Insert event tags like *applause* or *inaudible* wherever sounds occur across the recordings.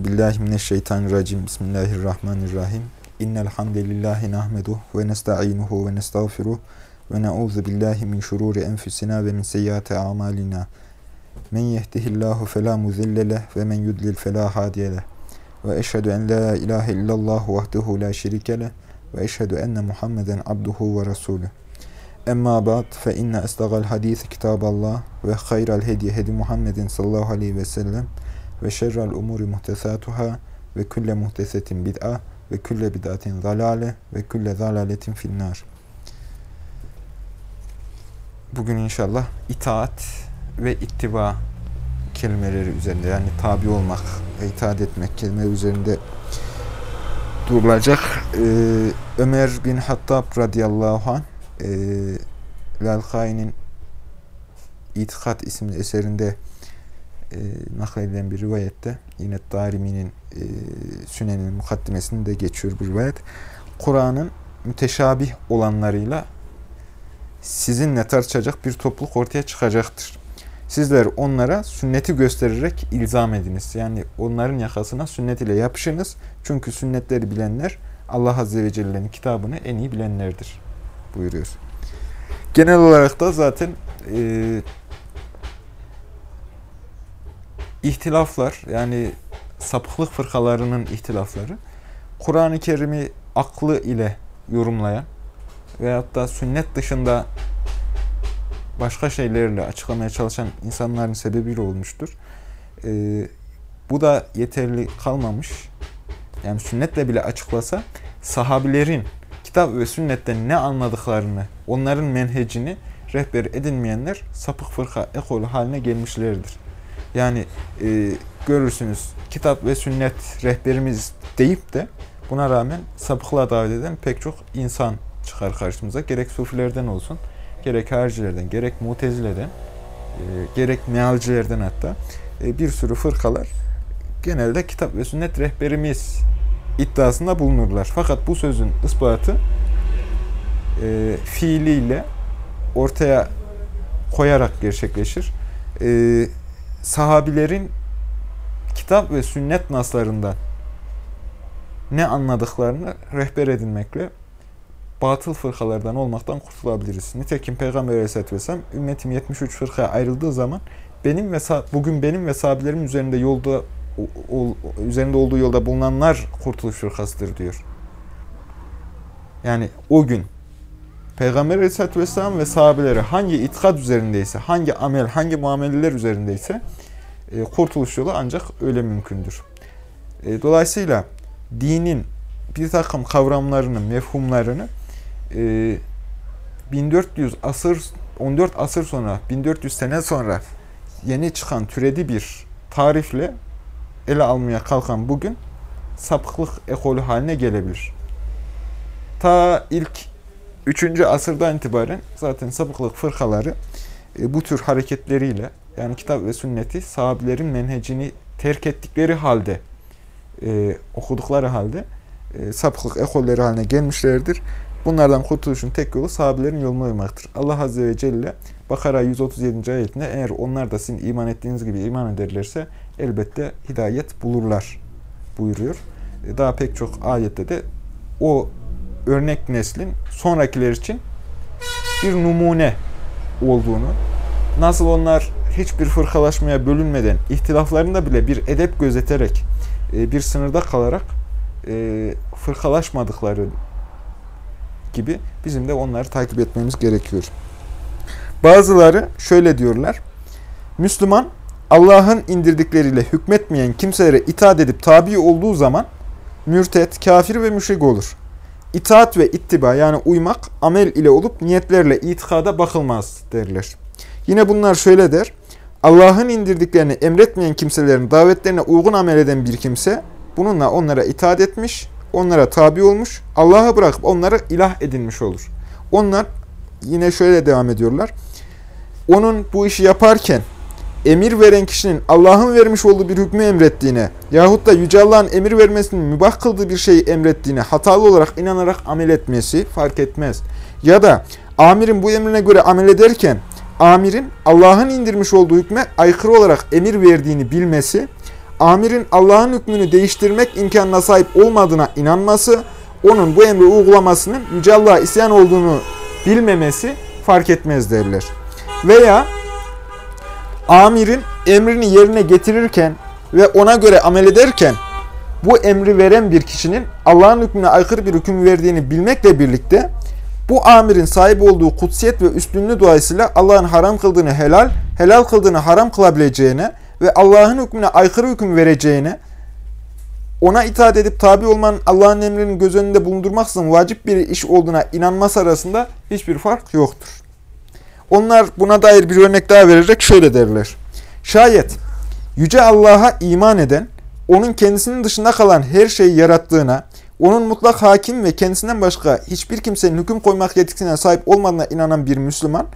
Euzubillahimineşşeytanirracim. Bismillahirrahmanirrahim. İnnel hamdelellahi nahmeduhu ve nestainuhu ve nestağfiruh ve na'udzu billahi min şururi enfusina ve min seyyiati a'malina. Men yehdihillahu fela mudille ve men yudlil fela hadiye. Ve eşhedü en la ilahe illallah vahdehu la şerike ve eşhedü enne Muhammeden abduhu ve resuluh. Emma ba'd fe inne estagal hadis kitaballah ve hayral hediye hedi Muhammedin sallallahu aleyhi ve sellem ve şerrel umuri muhtesatuhâ ve külle muhtesetin bid'a ve külle bid'atin zalale ve külle zalaletin finnâr. Bugün inşallah itaat ve ittiba kelimeleri üzerinde yani tabi olmak itaat etmek kelimeleri üzerinde durulacak. Ee, Ömer bin Hattab radıyallahu anh e, Lalkai'nin İtikat isimli eserinde e, nakledilen bir rivayette yine Darimi'nin e, Sünen'in mukaddimesinde geçiyor bu rivayet. Kur'an'ın müteşabih olanlarıyla sizinle tartışacak bir topluluk ortaya çıkacaktır. Sizler onlara sünneti göstererek ilzam ediniz. Yani onların yakasına sünnet ile yapışınız. Çünkü sünnetleri bilenler Allah Azze ve Celle'nin kitabını en iyi bilenlerdir buyuruyor. Genel olarak da zaten e, ihtilaflar yani sapıklık fırkalarının ihtilafları Kur'an-ı Kerim'i aklı ile yorumlayan veyahut da sünnet dışında başka şeylerle açıklamaya çalışan insanların sebebiyle olmuştur. Ee, bu da yeterli kalmamış. Yani sünnetle bile açıklasa sahabilerin kitap ve sünnetten ne anladıklarını, onların menhecini rehber edinmeyenler sapık fırka ekolü haline gelmişlerdir. Yani e, görürsünüz kitap ve sünnet rehberimiz deyip de buna rağmen sapıklığa davet eden pek çok insan çıkar karşımıza. Gerek sufilerden olsun, gerek haricilerden, gerek mutezileden, e, gerek mealcilerden hatta e, bir sürü fırkalar genelde kitap ve sünnet rehberimiz iddiasında bulunurlar. Fakat bu sözün ispatı e, fiiliyle ortaya koyarak gerçekleşir. E, sahabilerin kitap ve sünnet naslarından ne anladıklarını rehber edinmekle batıl fırkalardan olmaktan kurtulabiliriz. Nitekim Peygamber Aleyhisselatü Vesselam ümmetim 73 fırkaya ayrıldığı zaman benim ve bugün benim ve sahabelerim üzerinde yolda üzerinde olduğu yolda bulunanlar kurtuluş fırkasıdır diyor. Yani o gün Peygamber Aleyhisselatü Vesselam ve sahabeleri hangi itikat üzerindeyse, hangi amel, hangi muameleler üzerindeyse e, kurtuluş yolu ancak öyle mümkündür. E, dolayısıyla dinin bir takım kavramlarını, mefhumlarını e, 1400 asır, 14 asır sonra, 1400 sene sonra yeni çıkan türedi bir tarifle ele almaya kalkan bugün sapıklık ekolü haline gelebilir. Ta ilk 3. asırdan itibaren zaten sapıklık fırkaları e, bu tür hareketleriyle yani kitap ve sünneti sahabelerin menhecini terk ettikleri halde e, okudukları halde e, sapıklık ekolleri haline gelmişlerdir. Bunlardan kurtuluşun tek yolu sahabelerin yoluna uymaktır. Allah Azze ve Celle Bakara 137. ayetinde eğer onlar da sizin iman ettiğiniz gibi iman ederlerse elbette hidayet bulurlar buyuruyor. E, daha pek çok ayette de o örnek neslin sonrakiler için bir numune olduğunu, nasıl onlar hiçbir fırkalaşmaya bölünmeden, ihtilaflarında bile bir edep gözeterek, e, bir sınırda kalarak e, fırkalaşmadıkları gibi bizim de onları takip etmemiz gerekiyor. Bazıları şöyle diyorlar. Müslüman Allah'ın indirdikleriyle hükmetmeyen kimselere itaat edip tabi olduğu zaman mürtet, kafir ve müşrik olur. İtaat ve ittiba yani uymak amel ile olup niyetlerle itikada bakılmaz derler. Yine bunlar şöyle der. Allah'ın indirdiklerini emretmeyen kimselerin davetlerine uygun amel eden bir kimse bununla onlara itaat etmiş, onlara tabi olmuş, Allah'a bırakıp onları ilah edinmiş olur. Onlar yine şöyle devam ediyorlar. Onun bu işi yaparken emir veren kişinin Allah'ın vermiş olduğu bir hükmü emrettiğine yahut da Yüce Allah'ın emir vermesinin mübah kıldığı bir şeyi emrettiğine hatalı olarak inanarak amel etmesi fark etmez. Ya da amirin bu emrine göre amel ederken amirin Allah'ın indirmiş olduğu hükme aykırı olarak emir verdiğini bilmesi, amirin Allah'ın hükmünü değiştirmek imkanına sahip olmadığına inanması, onun bu emri uygulamasının Yüce Allah'a isyan olduğunu bilmemesi fark etmez derler. Veya amirin emrini yerine getirirken ve ona göre amel ederken bu emri veren bir kişinin Allah'ın hükmüne aykırı bir hüküm verdiğini bilmekle birlikte bu amirin sahip olduğu kutsiyet ve üstünlüğü dolayısıyla Allah'ın haram kıldığını helal, helal kıldığını haram kılabileceğine ve Allah'ın hükmüne aykırı hüküm vereceğine, ona itaat edip tabi olmanın Allah'ın emrinin göz önünde bulundurmaksızın vacip bir iş olduğuna inanması arasında hiçbir fark yoktur. Onlar buna dair bir örnek daha vererek şöyle derler. Şayet Yüce Allah'a iman eden, onun kendisinin dışında kalan her şeyi yarattığına, onun mutlak hakim ve kendisinden başka hiçbir kimsenin hüküm koymak yetkisine sahip olmadığına inanan bir Müslüman,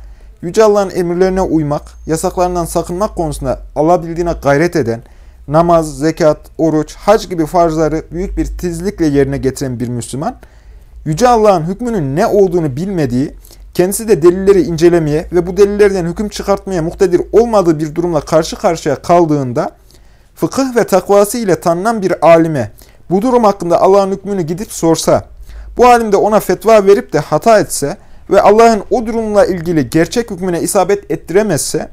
Yüce Allah'ın emirlerine uymak, yasaklarından sakınmak konusunda alabildiğine gayret eden, namaz, zekat, oruç, hac gibi farzları büyük bir tizlikle yerine getiren bir Müslüman, Yüce Allah'ın hükmünün ne olduğunu bilmediği, kendisi de delilleri incelemeye ve bu delillerden hüküm çıkartmaya muktedir olmadığı bir durumla karşı karşıya kaldığında, fıkıh ve takvası ile tanınan bir alime bu durum hakkında Allah'ın hükmünü gidip sorsa, bu alimde ona fetva verip de hata etse ve Allah'ın o durumla ilgili gerçek hükmüne isabet ettiremezse,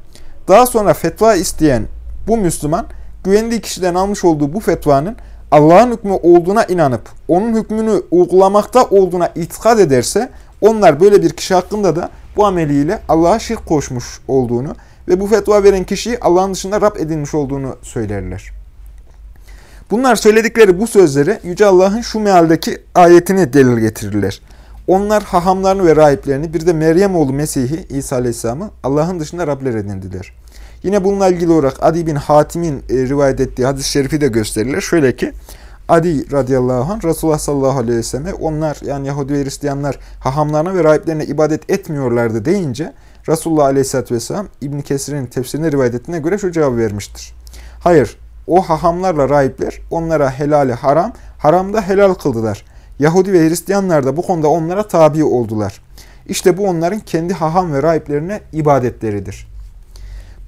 daha sonra fetva isteyen bu Müslüman, güvendiği kişiden almış olduğu bu fetvanın Allah'ın hükmü olduğuna inanıp, onun hükmünü uygulamakta olduğuna itikad ederse, onlar böyle bir kişi hakkında da bu ameliyle Allah'a şirk koşmuş olduğunu ve bu fetva veren kişiyi Allah'ın dışında Rab edilmiş olduğunu söylerler. Bunlar söyledikleri bu sözleri Yüce Allah'ın şu mealdeki ayetini delil getirirler. Onlar hahamlarını ve rahiplerini bir de Meryem oğlu Mesih'i İsa Aleyhisselam'ı Allah'ın dışında Rabler edindiler. Yine bununla ilgili olarak Adi bin Hatim'in e, rivayet ettiği hadis-i şerifi de gösterilir. Şöyle ki Adi radıyallahu anh Resulullah sallallahu aleyhi ve selleme onlar yani Yahudi ve Hristiyanlar hahamlarına ve rahiplerine ibadet etmiyorlardı deyince Resulullah aleyhisselatü vesselam İbn Kesir'in tefsirine rivayet ettiğine göre şu cevabı vermiştir. Hayır o hahamlarla rahipler onlara helali haram, haramda helal kıldılar. Yahudi ve Hristiyanlar da bu konuda onlara tabi oldular. İşte bu onların kendi haham ve rahiplerine ibadetleridir.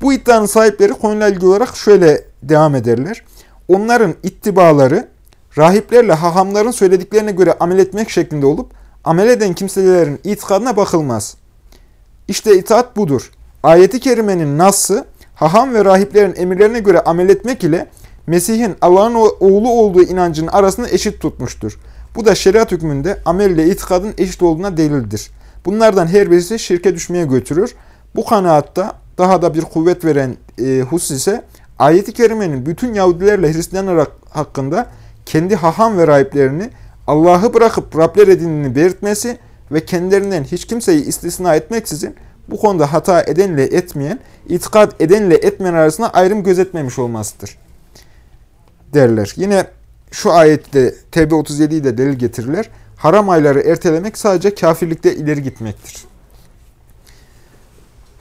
Bu iddianın sahipleri konuyla ilgili olarak şöyle devam ederler. Onların ittibaları rahiplerle hahamların söylediklerine göre amel etmek şeklinde olup amel eden kimselerin itikadına bakılmaz. İşte itaat budur. Ayeti kerimenin nassı haham ve rahiplerin emirlerine göre amel etmek ile Mesih'in Allah'ın oğlu olduğu inancının arasını eşit tutmuştur. Bu da şeriat hükmünde amel ile itikadın eşit olduğuna delildir. Bunlardan her birisi şirke düşmeye götürür. Bu kanaatta daha da bir kuvvet veren e, husus ise ayeti kerimenin bütün Yahudilerle Hristiyanlar hakkında kendi haham ve rahiplerini Allah'ı bırakıp Rabler edindiğini belirtmesi ve kendilerinden hiç kimseyi istisna etmeksizin bu konuda hata edenle etmeyen, itikad edenle etmeyen arasında ayrım gözetmemiş olmasıdır. Derler. Yine şu ayette TB 37'yi de delil getirirler. Haram ayları ertelemek sadece kafirlikte ileri gitmektir.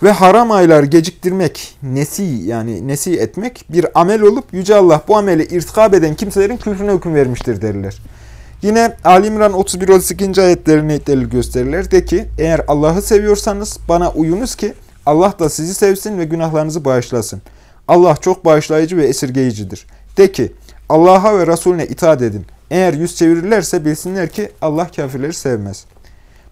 Ve haram aylar geciktirmek, nesi yani nesi etmek bir amel olup Yüce Allah bu ameli irtikab eden kimselerin küfrüne hüküm vermiştir derler. Yine Ali İmran 31-32. ayetlerini delil gösterirler. De ki eğer Allah'ı seviyorsanız bana uyunuz ki Allah da sizi sevsin ve günahlarınızı bağışlasın. Allah çok bağışlayıcı ve esirgeyicidir. De ki Allah'a ve Resulüne itaat edin. Eğer yüz çevirirlerse bilsinler ki Allah kafirleri sevmez.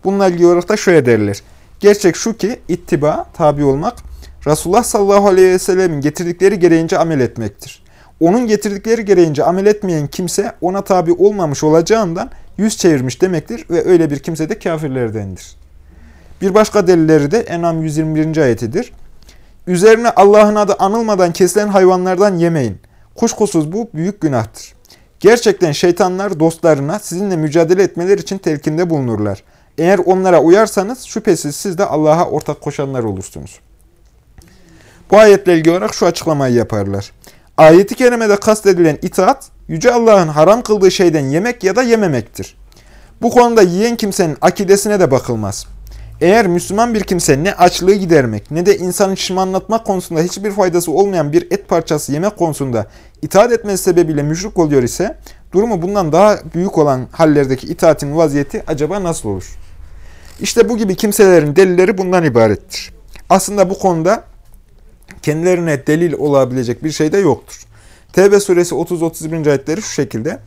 Bununla ilgili olarak da şöyle derler. Gerçek şu ki ittiba, tabi olmak, Resulullah sallallahu aleyhi ve sellemin getirdikleri gereğince amel etmektir. Onun getirdikleri gereğince amel etmeyen kimse ona tabi olmamış olacağından yüz çevirmiş demektir ve öyle bir kimse de kafirlerdendir. Bir başka delilleri de Enam 121. ayetidir. Üzerine Allah'ın adı anılmadan kesilen hayvanlardan yemeyin. Kuşkusuz bu büyük günahtır. Gerçekten şeytanlar dostlarına sizinle mücadele etmeler için telkinde bulunurlar. Eğer onlara uyarsanız şüphesiz siz de Allah'a ortak koşanlar olursunuz. Bu ayetle ilgili olarak şu açıklamayı yaparlar. Ayeti kerimede kastedilen itaat, Yüce Allah'ın haram kıldığı şeyden yemek ya da yememektir. Bu konuda yiyen kimsenin akidesine de bakılmaz. Eğer Müslüman bir kimse ne açlığı gidermek ne de insanın şımartmak konusunda hiçbir faydası olmayan bir et parçası yemek konusunda itaat etmesi sebebiyle müşrik oluyor ise durumu bundan daha büyük olan hallerdeki itaatin vaziyeti acaba nasıl olur? İşte bu gibi kimselerin delilleri bundan ibarettir. Aslında bu konuda kendilerine delil olabilecek bir şey de yoktur. Tevbe suresi 30-31. ayetleri şu şekilde.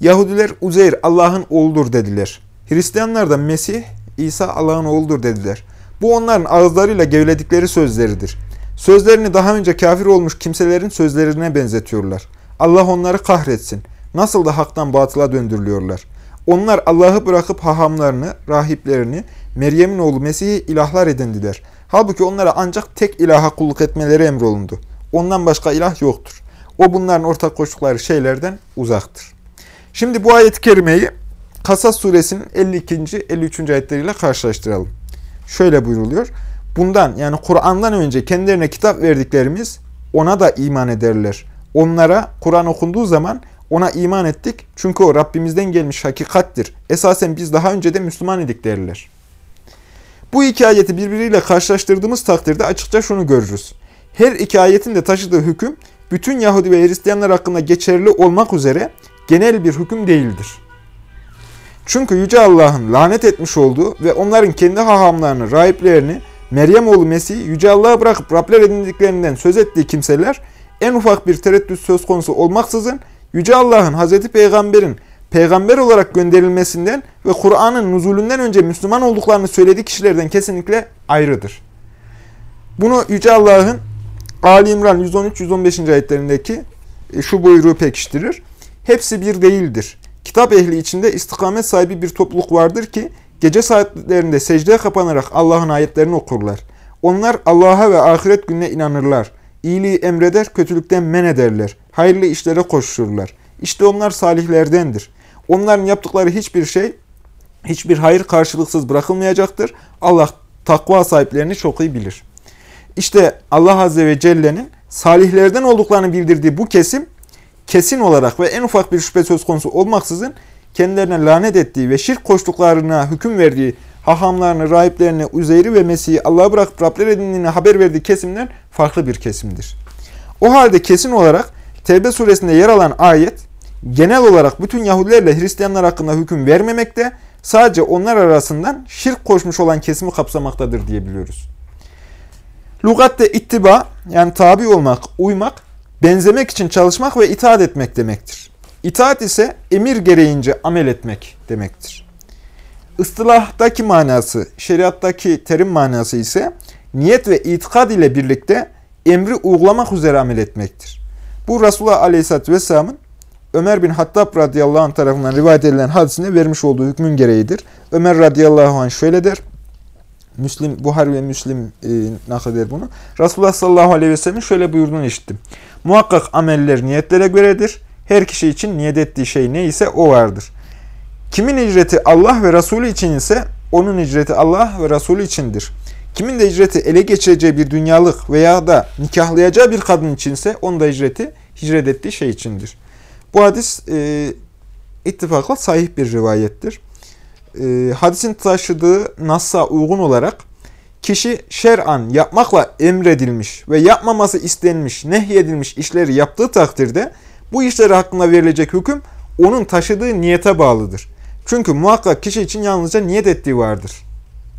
Yahudiler Uzeyr Allah'ın oğludur dediler. Hristiyanlar da Mesih İsa Allah'ın oğludur dediler. Bu onların ağızlarıyla gevledikleri sözleridir. Sözlerini daha önce kafir olmuş kimselerin sözlerine benzetiyorlar. Allah onları kahretsin. Nasıl da haktan batıla döndürülüyorlar. Onlar Allah'ı bırakıp hahamlarını, rahiplerini, Meryem'in oğlu Mesih'i ilahlar edindiler. Halbuki onlara ancak tek ilaha kulluk etmeleri emrolundu. Ondan başka ilah yoktur. O bunların ortak koştukları şeylerden uzaktır. Şimdi bu ayet-i kerimeyi Kasas suresinin 52. 53. ayetleriyle karşılaştıralım. Şöyle buyruluyor. Bundan yani Kur'an'dan önce kendilerine kitap verdiklerimiz ona da iman ederler. Onlara Kur'an okunduğu zaman ona iman ettik çünkü o Rabbimizden gelmiş hakikattir. Esasen biz daha önce de Müslüman idik derler. Bu iki ayeti birbiriyle karşılaştırdığımız takdirde açıkça şunu görürüz. Her iki ayetin de taşıdığı hüküm bütün Yahudi ve Hristiyanlar hakkında geçerli olmak üzere genel bir hüküm değildir. Çünkü Yüce Allah'ın lanet etmiş olduğu ve onların kendi hahamlarını, rahiplerini, Meryem oğlu Mesih'i Yüce Allah'a bırakıp Rabler edindiklerinden söz ettiği kimseler en ufak bir tereddüt söz konusu olmaksızın Yüce Allah'ın Hazreti Peygamber'in peygamber olarak gönderilmesinden ve Kur'an'ın nuzulünden önce Müslüman olduklarını söylediği kişilerden kesinlikle ayrıdır. Bunu Yüce Allah'ın Ali İmran 113-115. ayetlerindeki e, şu buyruğu pekiştirir. Hepsi bir değildir. Kitap ehli içinde istikamet sahibi bir topluluk vardır ki gece saatlerinde secdeye kapanarak Allah'ın ayetlerini okurlar. Onlar Allah'a ve ahiret gününe inanırlar. İyiliği emreder, kötülükten men ederler. Hayırlı işlere koşuşurlar. İşte onlar salihlerdendir. Onların yaptıkları hiçbir şey, hiçbir hayır karşılıksız bırakılmayacaktır. Allah takva sahiplerini çok iyi bilir. İşte Allah Azze ve Celle'nin salihlerden olduklarını bildirdiği bu kesim, kesin olarak ve en ufak bir şüphe söz konusu olmaksızın kendilerine lanet ettiği ve şirk koştuklarına hüküm verdiği hahamlarını, rahiplerini, Uzeyri ve Mesih'i Allah'a bırakıp Rabler edindiğini haber verdiği kesimden farklı bir kesimdir. O halde kesin olarak Tevbe suresinde yer alan ayet, genel olarak bütün Yahudilerle Hristiyanlar hakkında hüküm vermemekte, sadece onlar arasından şirk koşmuş olan kesimi kapsamaktadır diyebiliyoruz. Lugatte ittiba, yani tabi olmak, uymak, benzemek için çalışmak ve itaat etmek demektir. İtaat ise emir gereğince amel etmek demektir. Istilahtaki manası, şeriattaki terim manası ise niyet ve itikad ile birlikte emri uygulamak üzere amel etmektir. Bu Resulullah Aleyhisselatü Vesselam'ın Ömer bin Hattab radıyallahu anh tarafından rivayet edilen hadisine vermiş olduğu hükmün gereğidir. Ömer radıyallahu anh şöyle der. Müslim, Buhari ve Müslim e, nakleder bunu. Resulullah sallallahu aleyhi ve sellem'in şöyle buyurduğunu işittim. Muhakkak ameller niyetlere göredir. Her kişi için niyet ettiği şey neyse o vardır. Kimin icreti Allah ve Resulü için ise onun icreti Allah ve Resulü içindir. Kimin de icreti ele geçireceği bir dünyalık veya da nikahlayacağı bir kadın içinse onun da icreti hicret ettiği şey içindir. Bu hadis e, ittifakla sahih bir rivayettir. E, hadisin taşıdığı Nas'a uygun olarak kişi şer'an yapmakla emredilmiş ve yapmaması istenmiş, nehyedilmiş işleri yaptığı takdirde bu işleri hakkında verilecek hüküm onun taşıdığı niyete bağlıdır. Çünkü muhakkak kişi için yalnızca niyet ettiği vardır.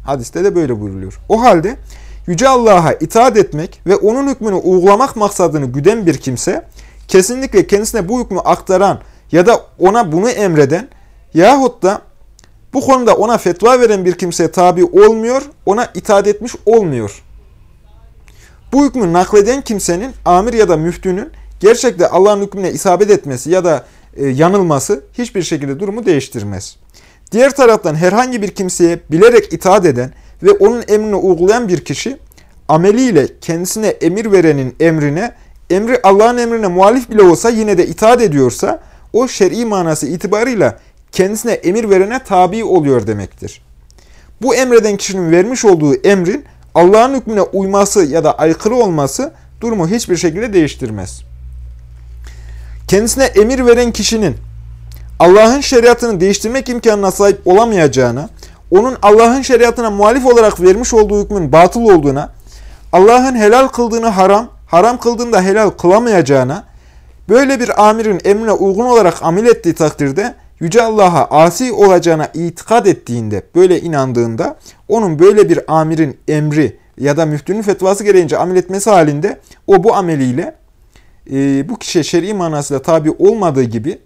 Hadiste de böyle buyruluyor. O halde Yüce Allah'a itaat etmek ve onun hükmünü uygulamak maksadını güden bir kimse, kesinlikle kendisine bu hükmü aktaran ya da ona bunu emreden yahut da bu konuda ona fetva veren bir kimseye tabi olmuyor, ona itaat etmiş olmuyor. Bu hükmü nakleden kimsenin amir ya da müftünün gerçekte Allah'ın hükmüne isabet etmesi ya da e, yanılması hiçbir şekilde durumu değiştirmez. Diğer taraftan herhangi bir kimseye bilerek itaat eden ve onun emrini uygulayan bir kişi ameliyle kendisine emir verenin emrine, emri Allah'ın emrine muhalif bile olsa yine de itaat ediyorsa o şer'i manası itibarıyla kendisine emir verene tabi oluyor demektir. Bu emreden kişinin vermiş olduğu emrin Allah'ın hükmüne uyması ya da aykırı olması durumu hiçbir şekilde değiştirmez. Kendisine emir veren kişinin Allah'ın şeriatını değiştirmek imkanına sahip olamayacağına, onun Allah'ın şeriatına muhalif olarak vermiş olduğu hükmün batıl olduğuna, Allah'ın helal kıldığını haram, haram kıldığını da helal kılamayacağına, böyle bir amirin emrine uygun olarak amel ettiği takdirde, Yüce Allah'a asi olacağına itikad ettiğinde, böyle inandığında, onun böyle bir amirin emri ya da müftünün fetvası gereğince amel etmesi halinde, o bu ameliyle e, bu kişiye şer'i manasıyla tabi olmadığı gibi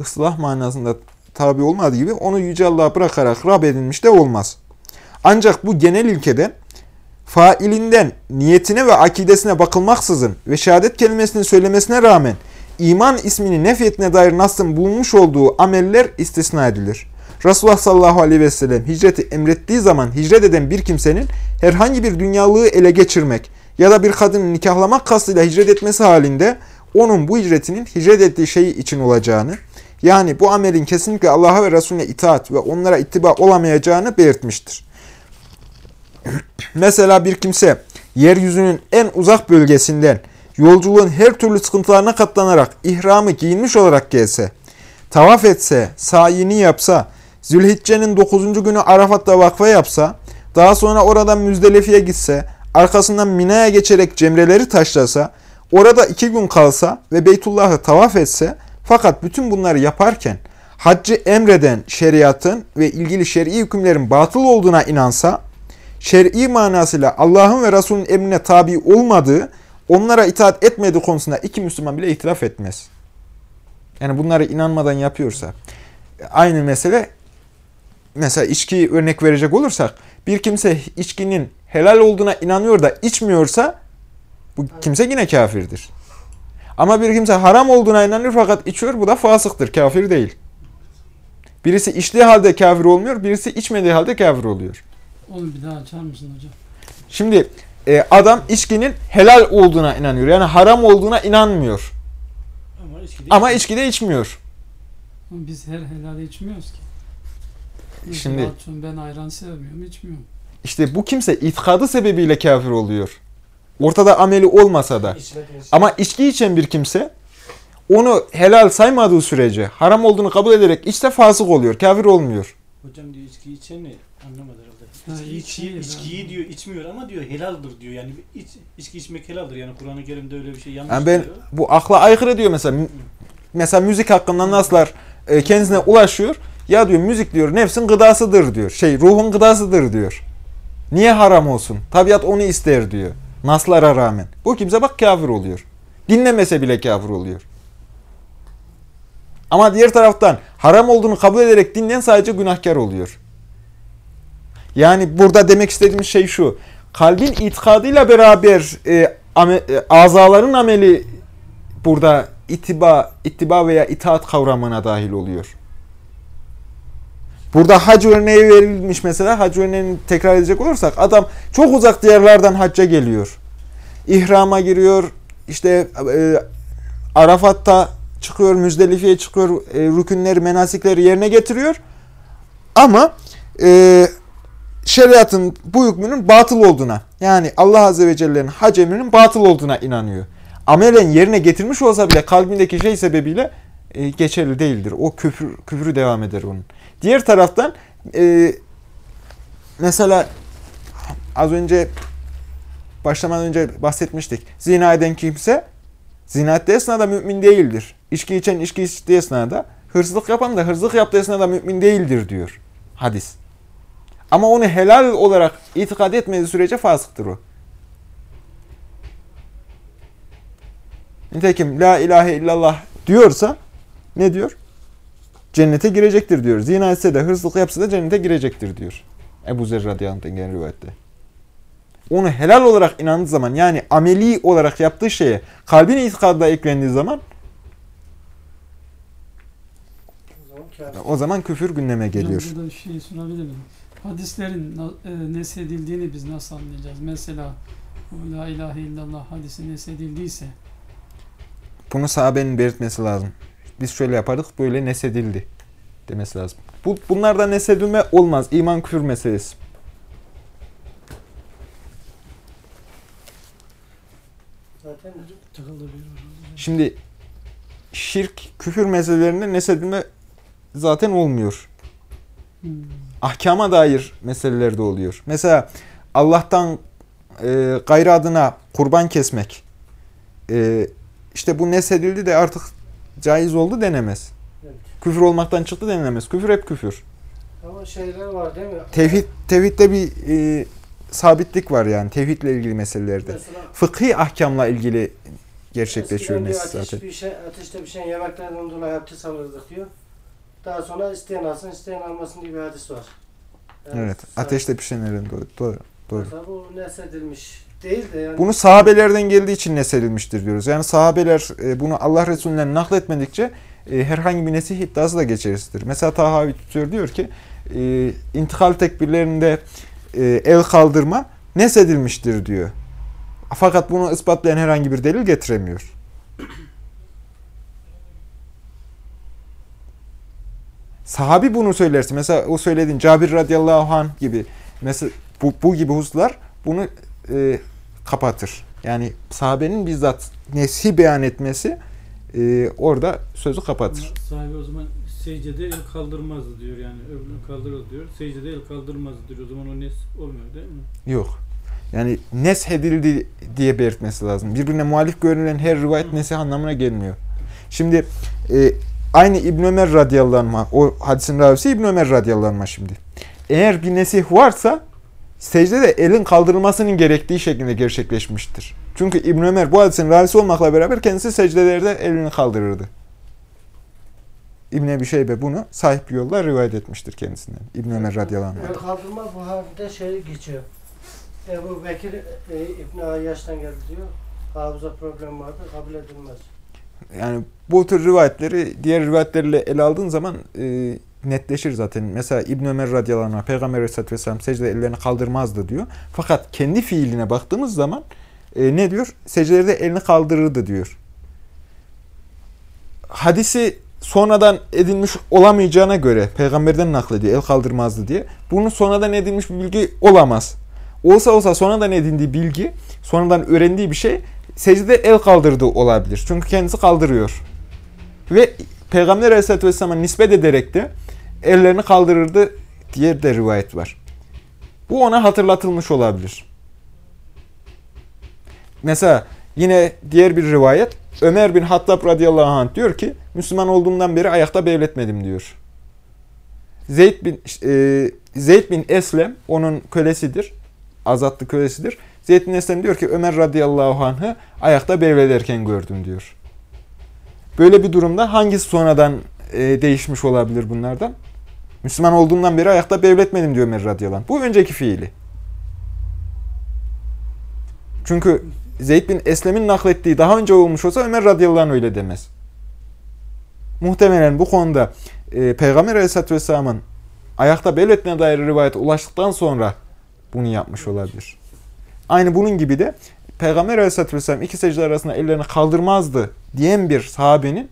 ıslah manasında tabi olmadığı gibi onu Yüce Allah'a bırakarak Rab edinmiş de olmaz. Ancak bu genel ilkede failinden niyetine ve akidesine bakılmaksızın ve şehadet kelimesini söylemesine rağmen iman ismini nefiyetine dair nasın bulunmuş olduğu ameller istisna edilir. Resulullah sallallahu aleyhi ve sellem hicreti emrettiği zaman hicret eden bir kimsenin herhangi bir dünyalığı ele geçirmek ya da bir kadını nikahlamak kastıyla hicret etmesi halinde onun bu hicretinin hicret ettiği şeyi için olacağını, yani bu amelin kesinlikle Allah'a ve Resulüne itaat ve onlara ittiba olamayacağını belirtmiştir. *clears throat* Mesela bir kimse yeryüzünün en uzak bölgesinden yolculuğun her türlü sıkıntılarına katlanarak ihramı giyinmiş olarak gelse, tavaf etse, sayini yapsa, Zülhicce'nin 9. günü Arafat'ta vakfe yapsa, daha sonra oradan Müzdelifi'ye gitse, arkasından Mina'ya geçerek cemreleri taşlasa, orada iki gün kalsa ve Beytullah'ı tavaf etse, fakat bütün bunları yaparken haccı emreden şeriatın ve ilgili şer'i hükümlerin batıl olduğuna inansa, şer'i manasıyla Allah'ın ve Resulünün emrine tabi olmadığı, onlara itaat etmediği konusunda iki Müslüman bile itiraf etmez. Yani bunları inanmadan yapıyorsa. Aynı mesele, mesela içki örnek verecek olursak, bir kimse içkinin helal olduğuna inanıyor da içmiyorsa, bu kimse yine kafirdir. Ama bir kimse haram olduğuna inanıyor fakat içiyor, bu da fasıktır, kafir değil. Birisi içtiği halde kafir olmuyor, birisi içmediği halde kafir oluyor. Onu bir daha açar mısın hocam? Şimdi e, adam içkinin helal olduğuna inanıyor. Yani haram olduğuna inanmıyor. Ama içki değil. Ama içki de içmiyor. Ama biz her helali içmiyoruz ki. Şimdi- ben ayran sevmiyorum, içmiyorum. İşte bu kimse itikadı sebebiyle kafir oluyor. Ortada ameli olmasa da. Ama içki içen bir kimse onu helal saymadığı sürece haram olduğunu kabul ederek içse fasık oluyor. Kafir olmuyor. Hocam diyor içki içeni anlamadı herhalde. Ha, İçki, içki, içki, içkiyi diyor içmiyor ama diyor helaldir diyor. Yani iç, içki içmek helaldir. Yani Kur'an-ı Kerim'de öyle bir şey yanlış Yani ben diyor. bu akla aykırı diyor mesela. Mesela müzik hakkında naslar e, kendisine ulaşıyor. Ya diyor müzik diyor nefsin gıdasıdır diyor. Şey ruhun gıdasıdır diyor. Niye haram olsun? Tabiat onu ister diyor. Naslara rağmen. Bu kimse bak kafir oluyor. Dinlemese bile kafir oluyor. Ama diğer taraftan haram olduğunu kabul ederek dinleyen sadece günahkar oluyor. Yani burada demek istediğimiz şey şu. Kalbin itikadıyla beraber e, ame- e, azaların ameli burada itiba, ittiba veya itaat kavramına dahil oluyor. Burada hac örneği verilmiş mesela. Hac örneğini tekrar edecek olursak adam çok uzak diyarlardan hacca geliyor. İhrama giriyor. İşte e, Arafat'ta çıkıyor, Müzdelifi'ye çıkıyor, e, rükünleri, menasikleri yerine getiriyor. Ama e, şeriatın bu hükmünün batıl olduğuna, yani Allah Azze ve Celle'nin hac emrinin batıl olduğuna inanıyor. Amelen yerine getirmiş olsa bile kalbindeki şey sebebiyle e, geçerli değildir. O küfür, küfrü devam eder onun. Diğer taraftan e, mesela az önce başlamadan önce bahsetmiştik. Zina eden kimse zina ettiği esnada mümin değildir. İçki içen içki içtiği esnada, hırsızlık yapan da hırsızlık yaptığı esnada mümin değildir diyor hadis. Ama onu helal olarak itikad etmediği sürece fasıktır o. Nitekim la ilahe illallah diyorsa ne diyor? Cennete girecektir diyor. Zina etse de hırsızlık yapsa da cennete girecektir diyor. Ebu Zer radıyallahu gelen rivayette. Onu helal olarak inandığı zaman yani ameli olarak yaptığı şeye kalbin itikadına eklendiği zaman O zaman küfür gündeme geliyor. Hocam burada bir şey sunabilir miyim? Hadislerin e, nesedildiğini biz nasıl anlayacağız? Mesela La ilahe illallah hadisi nesedildiyse Bunu sahabenin belirtmesi lazım. Biz şöyle yapardık, böyle nesedildi demesi lazım. Bu, bunlarda nesedilme olmaz. İman küfür meselesi. Şimdi şirk, küfür meselelerinde nesedilme zaten olmuyor. Hmm. Ahkama dair meselelerde oluyor. Mesela Allah'tan e, gayrı adına kurban kesmek. E, işte bu nesedildi de artık caiz oldu denemez. Evet. Küfür olmaktan çıktı denemez. Küfür hep küfür. ama şeyler var değil mi? Tevhid, tevhidde bir e, sabitlik var yani tevhidle ilgili meselelerde. Mesela Fıkhi ahkamla ilgili gerçekleşiyor nesis ateş zaten. bir şey, ateşte bir şey yemeklerden dolayı abdest alırdık diyor. Daha sonra isteyen alsın, isteyen almasın diye bir hadis var. Evet. Ateşte pişenlerin doğru. Doğru. doğru. Mesela bu nesedilmiş değil de yani. Bunu sahabelerden geldiği için nesedilmiştir diyoruz. Yani sahabeler e, bunu Allah Resulü'nden nakletmedikçe e, herhangi bir nesih iddiası da geçerisidir. Mesela Tahavi tutuyor diyor ki e, intikal tekbirlerinde el kaldırma nesedilmiştir diyor. Fakat bunu ispatlayan herhangi bir delil getiremiyor. Sahabi bunu söylerse mesela o söylediğin Cabir radıyallahu anh gibi mesela bu, bu gibi hususlar bunu e, kapatır. Yani sahabenin bizzat neshi beyan etmesi e, orada sözü kapatır. Sahibi o zaman secdede el kaldırmazdı diyor yani. Öbürünü kaldırır diyor. Secdede el kaldırmazdı diyor. O zaman o nes olmuyor değil mi? Yok. Yani nesh edildi diye belirtmesi lazım. Birbirine muhalif görülen her rivayet nesih anlamına gelmiyor. Şimdi e, aynı İbn Ömer radıyallahu anh, o hadisin ravisi İbn Ömer radıyallahu anh şimdi. Eğer bir nesih varsa secdede elin kaldırılmasının gerektiği şekilde gerçekleşmiştir. Çünkü İbn Ömer bu hadisin ravisi olmakla beraber kendisi secdelerde elini kaldırırdı. İbn Ebi Şeybe bunu sahip bir yolla rivayet etmiştir kendisinden. İbn Ömer radıyallahu anh. El kaldırma bu harfte şey geçiyor. Ebu Bekir e, İbn Ayyaş'tan geldi diyor. Hafıza problemi vardı, kabul edilmez. Yani bu tür rivayetleri diğer rivayetlerle ele aldığın zaman e, netleşir zaten. Mesela İbn Ömer radıyallahu anh Peygamber aleyhissalatü vesselam secde ellerini kaldırmazdı diyor. Fakat kendi fiiline baktığımız zaman e, ne diyor? Secdelerde elini kaldırırdı diyor. Hadisi sonradan edilmiş olamayacağına göre peygamberden naklediyor el kaldırmazdı diye. Bunun sonradan edilmiş bir bilgi olamaz. Olsa olsa sonradan edindiği bilgi, sonradan öğrendiği bir şey secdede el kaldırdığı olabilir. Çünkü kendisi kaldırıyor. Ve Peygamber Aleyhisselatü Vesselam'a nispet ederek de ellerini kaldırırdı diye de rivayet var. Bu ona hatırlatılmış olabilir. Mesela yine diğer bir rivayet Ömer bin Hattab radıyallahu anh diyor ki Müslüman olduğumdan beri ayakta bevletmedim diyor. Zeyd bin, e, Zeyd bin Eslem onun kölesidir. Azatlı kölesidir. Zeyd bin Eslem diyor ki Ömer radıyallahu anh'ı ayakta bevlederken gördüm diyor. Böyle bir durumda hangisi sonradan e, değişmiş olabilir bunlardan? Müslüman olduğumdan beri ayakta bevletmedim diyor Ömer radıyallahu anh. Bu önceki fiili. Çünkü Zeyd bin Eslem'in naklettiği daha önce olmuş olsa Ömer radıyallahu anh öyle demez. Muhtemelen bu konuda e, Peygamber aleyhissalatü vesselamın ayakta bevletmeye dair rivayete ulaştıktan sonra bunu yapmış olabilir. Aynı bunun gibi de Peygamber aleyhissalatü vesselam iki secde arasında ellerini kaldırmazdı diyen bir sahabenin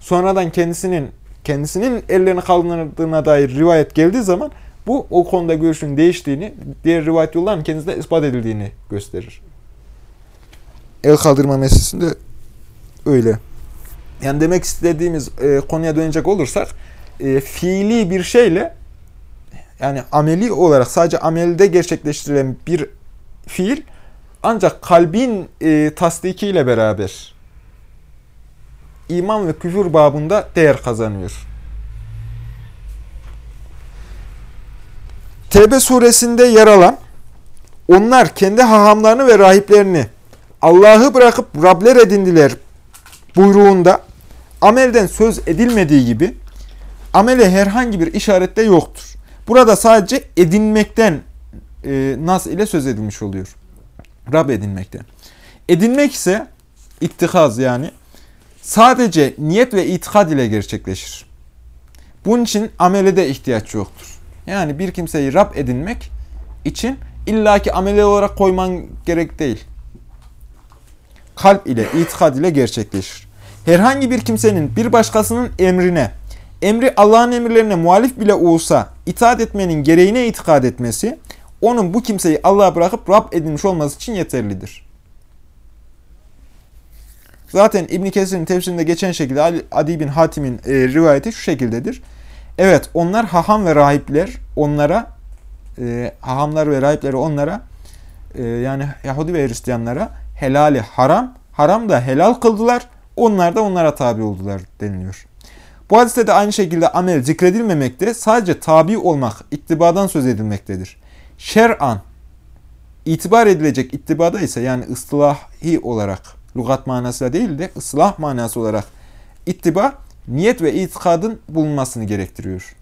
sonradan kendisinin kendisinin ellerini kaldırdığına dair rivayet geldiği zaman bu o konuda görüşün değiştiğini, diğer rivayet yollarının kendisine ispat edildiğini gösterir. El kaldırma meselesinde öyle. Yani demek istediğimiz e, konuya dönecek olursak e, fiili bir şeyle yani ameli olarak sadece amelde gerçekleştirilen bir fiil ancak kalbin e, tasdikiyle beraber iman ve küfür babında değer kazanıyor. Tevbe suresinde yer alan onlar kendi hahamlarını ve rahiplerini Allah'ı bırakıp Rabler edindiler buyruğunda amelden söz edilmediği gibi amele herhangi bir işarette yoktur. Burada sadece edinmekten e, nas ile söz edilmiş oluyor. Rab edinmekten. Edinmek ise ittihaz yani sadece niyet ve itikad ile gerçekleşir. Bunun için amele de ihtiyaç yoktur. Yani bir kimseyi Rab edinmek için illaki amele olarak koyman gerek değil. Kalp ile, itikad ile gerçekleşir. Herhangi bir kimsenin bir başkasının emrine, emri Allah'ın emirlerine muhalif bile olsa itaat etmenin gereğine itikad etmesi, onun bu kimseyi Allah'a bırakıp Rab edinmiş olması için yeterlidir. Zaten İbn Kesir'in tefsirinde geçen şekilde Adi bin Hatim'in e, rivayeti şu şekildedir. Evet onlar haham ve rahipler onlara e, hahamlar ve rahipleri onlara e, yani Yahudi ve Hristiyanlara helali haram, haram da helal kıldılar. Onlar da onlara tabi oldular deniliyor. Bu hadiste de aynı şekilde amel zikredilmemekte sadece tabi olmak, ittibadan söz edilmektedir. Şer'an itibar edilecek ittibada ise yani ıstılahi olarak Lugat manasıyla değil de ıslah manası olarak ittiba niyet ve itikadın bulunmasını gerektiriyor.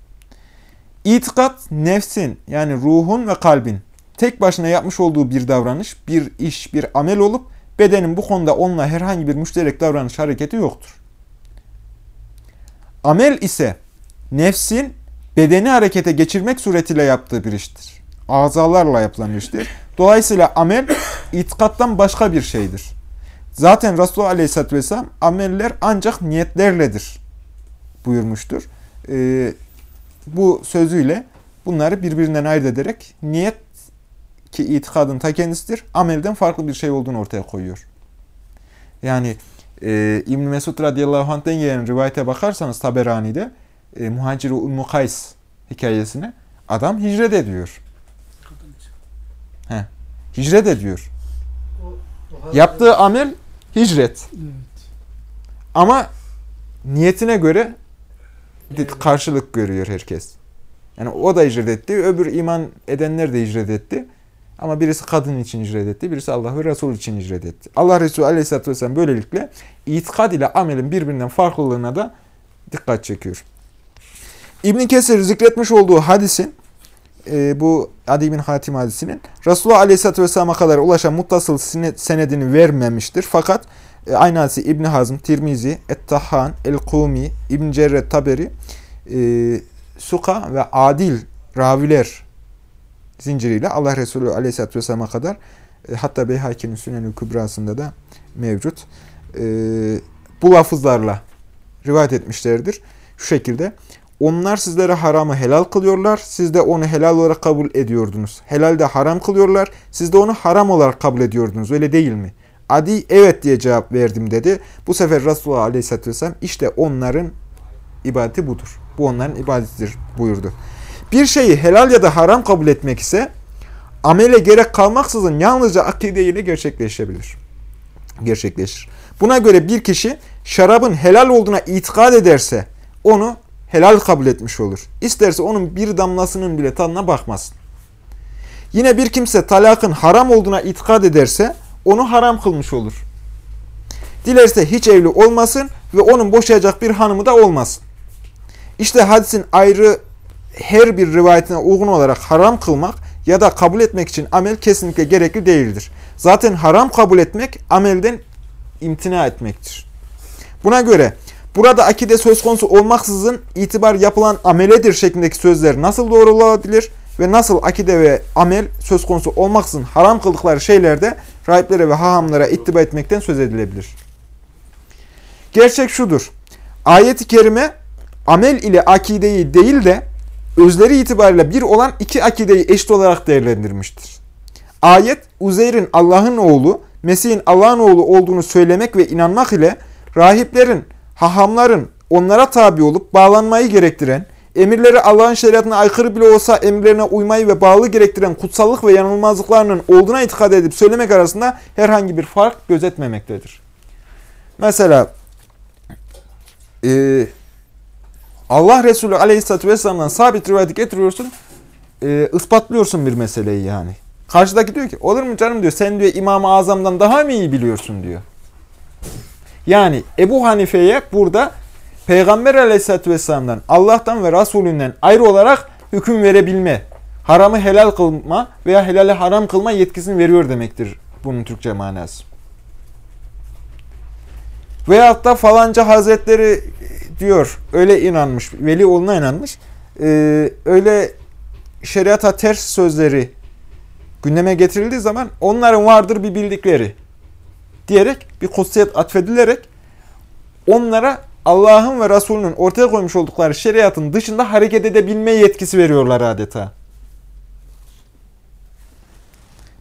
İtikat nefsin yani ruhun ve kalbin tek başına yapmış olduğu bir davranış, bir iş, bir amel olup bedenin bu konuda onunla herhangi bir müşterek davranış hareketi yoktur. Amel ise nefsin bedeni harekete geçirmek suretiyle yaptığı bir iştir. Azalarla yapılan iştir. Dolayısıyla amel itikattan başka bir şeydir. Zaten Resulullah Aleyhisselatü Vesselam ameller ancak niyetlerledir buyurmuştur. Ee, bu sözüyle bunları birbirinden ayırt ederek niyet ki itikadın ta kendisidir, amelden farklı bir şey olduğunu ortaya koyuyor. Yani e, İbn Mesud radıyallahu anh'ten gelen rivayete bakarsanız Taberani'de e, Muhacir-i Kays hikayesine adam hicret ediyor. He, hicret ediyor. Yaptığı amel hicret. Evet. Ama niyetine göre karşılık görüyor herkes. Yani o da hicret etti, öbür iman edenler de hicret etti. Ama birisi kadın için hicret etti, birisi Allah ve Resul için hicret etti. Allah Resulü Aleyhisselatü Vesselam böylelikle itikad ile amelin birbirinden farklılığına da dikkat çekiyor. İbn Kesir zikretmiş olduğu hadisin, e, bu Adi bin Hatim hadisinin Resulullah Aleyhisselatü Vesselam'a kadar ulaşan muttasıl senedini vermemiştir. Fakat e, aynı hadisi İbn Hazm, Tirmizi, Et-Tahhan, El-Kumi, İbn Cerret Taberi, e, Suka ve Adil raviler zinciriyle Allah Resulü Aleyhisselatü Vesselam'a kadar e, hatta Beyhaki'nin Sünen-i Kübrası'nda da mevcut. E, bu lafızlarla rivayet etmişlerdir. Şu şekilde. Onlar sizlere haramı helal kılıyorlar. Siz de onu helal olarak kabul ediyordunuz. Helal de haram kılıyorlar. Siz de onu haram olarak kabul ediyordunuz. Öyle değil mi? Adi evet diye cevap verdim dedi. Bu sefer Resulullah Aleyhisselatü Vesselam işte onların ibadeti budur. Bu onların ibadetidir buyurdu. Bir şeyi helal ya da haram kabul etmek ise amele gerek kalmaksızın yalnızca akide ile gerçekleşebilir. Gerçekleşir. Buna göre bir kişi şarabın helal olduğuna itikad ederse onu helal kabul etmiş olur. İsterse onun bir damlasının bile tadına bakmasın. Yine bir kimse talakın haram olduğuna itikad ederse onu haram kılmış olur. Dilerse hiç evli olmasın ve onun boşayacak bir hanımı da olmasın. İşte hadisin ayrı her bir rivayetine uygun olarak haram kılmak ya da kabul etmek için amel kesinlikle gerekli değildir. Zaten haram kabul etmek amelden imtina etmektir. Buna göre burada akide söz konusu olmaksızın itibar yapılan ameledir şeklindeki sözler nasıl doğru olabilir ve nasıl akide ve amel söz konusu olmaksızın haram kıldıkları şeylerde rahiplere ve hahamlara ittiba etmekten söz edilebilir. Gerçek şudur. Ayet-i kerime amel ile akideyi değil de özleri itibariyle bir olan iki akideyi eşit olarak değerlendirmiştir. Ayet, Uzeyr'in Allah'ın oğlu, Mesih'in Allah'ın oğlu olduğunu söylemek ve inanmak ile rahiplerin, hahamların onlara tabi olup bağlanmayı gerektiren, emirleri Allah'ın şeriatına aykırı bile olsa emirlerine uymayı ve bağlı gerektiren kutsallık ve yanılmazlıklarının olduğuna itikad edip söylemek arasında herhangi bir fark gözetmemektedir. Mesela e, Allah Resulü Aleyhisselatü Vesselam'dan sabit rivayeti getiriyorsun, e, ispatlıyorsun bir meseleyi yani. Karşıdaki diyor ki, olur mu canım diyor, sen diyor İmam-ı Azam'dan daha mı iyi biliyorsun diyor. Yani Ebu Hanife'ye burada Peygamber Aleyhisselatü Vesselam'dan, Allah'tan ve Resulünden ayrı olarak hüküm verebilme, haramı helal kılma veya helali haram kılma yetkisini veriyor demektir bunun Türkçe manası. Veyahut da falanca hazretleri diyor, öyle inanmış, veli oğluna inanmış, ee, öyle şeriata ters sözleri gündeme getirildiği zaman onların vardır bir bildikleri diyerek bir kutsiyet atfedilerek onlara Allah'ın ve Resulünün ortaya koymuş oldukları şeriatın dışında hareket edebilme yetkisi veriyorlar adeta.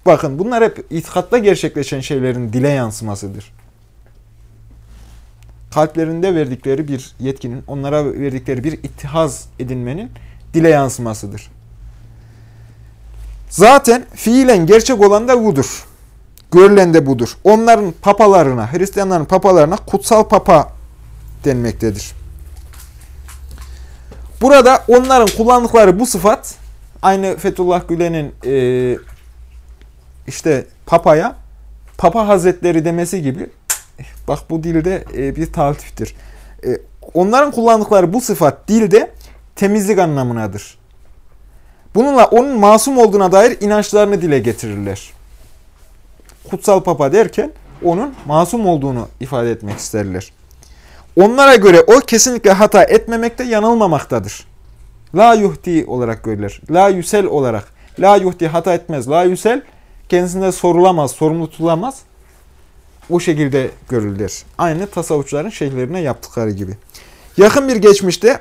Bakın bunlar hep itikatta gerçekleşen şeylerin dile yansımasıdır kalplerinde verdikleri bir yetkinin, onlara verdikleri bir ittihaz edinmenin dile yansımasıdır. Zaten fiilen gerçek olan da budur. Görülen de budur. Onların papalarına, Hristiyanların papalarına kutsal papa denmektedir. Burada onların kullandıkları bu sıfat, aynı Fethullah Gülen'in e, işte papaya, papa hazretleri demesi gibi Bak bu dilde e, bir taltiftir. E, onların kullandıkları bu sıfat dilde temizlik anlamınadır. Bununla onun masum olduğuna dair inançlarını dile getirirler. Kutsal Papa derken onun masum olduğunu ifade etmek isterler. Onlara göre o kesinlikle hata etmemekte, yanılmamaktadır. La yuhti olarak görülür. La yüsel olarak. La yuhti hata etmez. La yüsel kendisinde sorulamaz, sorumlu tutulamaz. O şekilde görülür. Aynı tasavvufçuların şeyhlerine yaptıkları gibi. Yakın bir geçmişte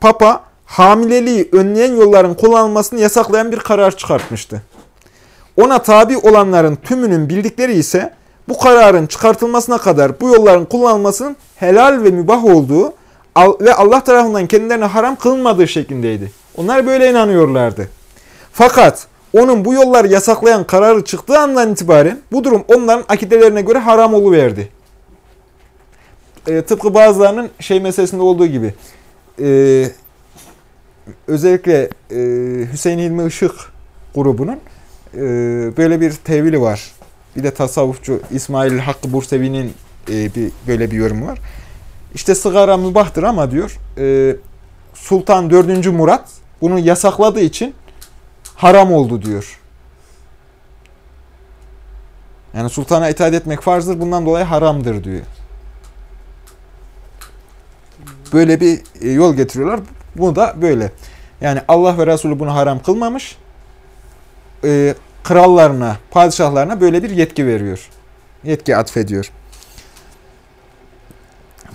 Papa hamileliği önleyen yolların kullanılmasını yasaklayan bir karar çıkartmıştı. Ona tabi olanların tümünün bildikleri ise bu kararın çıkartılmasına kadar bu yolların kullanılmasının helal ve mübah olduğu ve Allah tarafından kendilerine haram kılınmadığı şeklindeydi. Onlar böyle inanıyorlardı. Fakat onun bu yolları yasaklayan kararı çıktığı andan itibaren bu durum onların akidelerine göre haram oluverdi. E, tıpkı bazılarının şey meselesinde olduğu gibi e, özellikle e, Hüseyin İlmi Işık grubunun e, böyle bir tevili var. Bir de tasavvufçu İsmail Hakkı Bursevi'nin e, bir, böyle bir yorumu var. İşte sigara mübahtır ama diyor e, Sultan 4. Murat bunu yasakladığı için haram oldu diyor. Yani sultana itaat etmek farzdır bundan dolayı haramdır diyor. Böyle bir e, yol getiriyorlar. Bu da böyle. Yani Allah ve Resulü bunu haram kılmamış. E, krallarına, padişahlarına böyle bir yetki veriyor. Yetki atfediyor.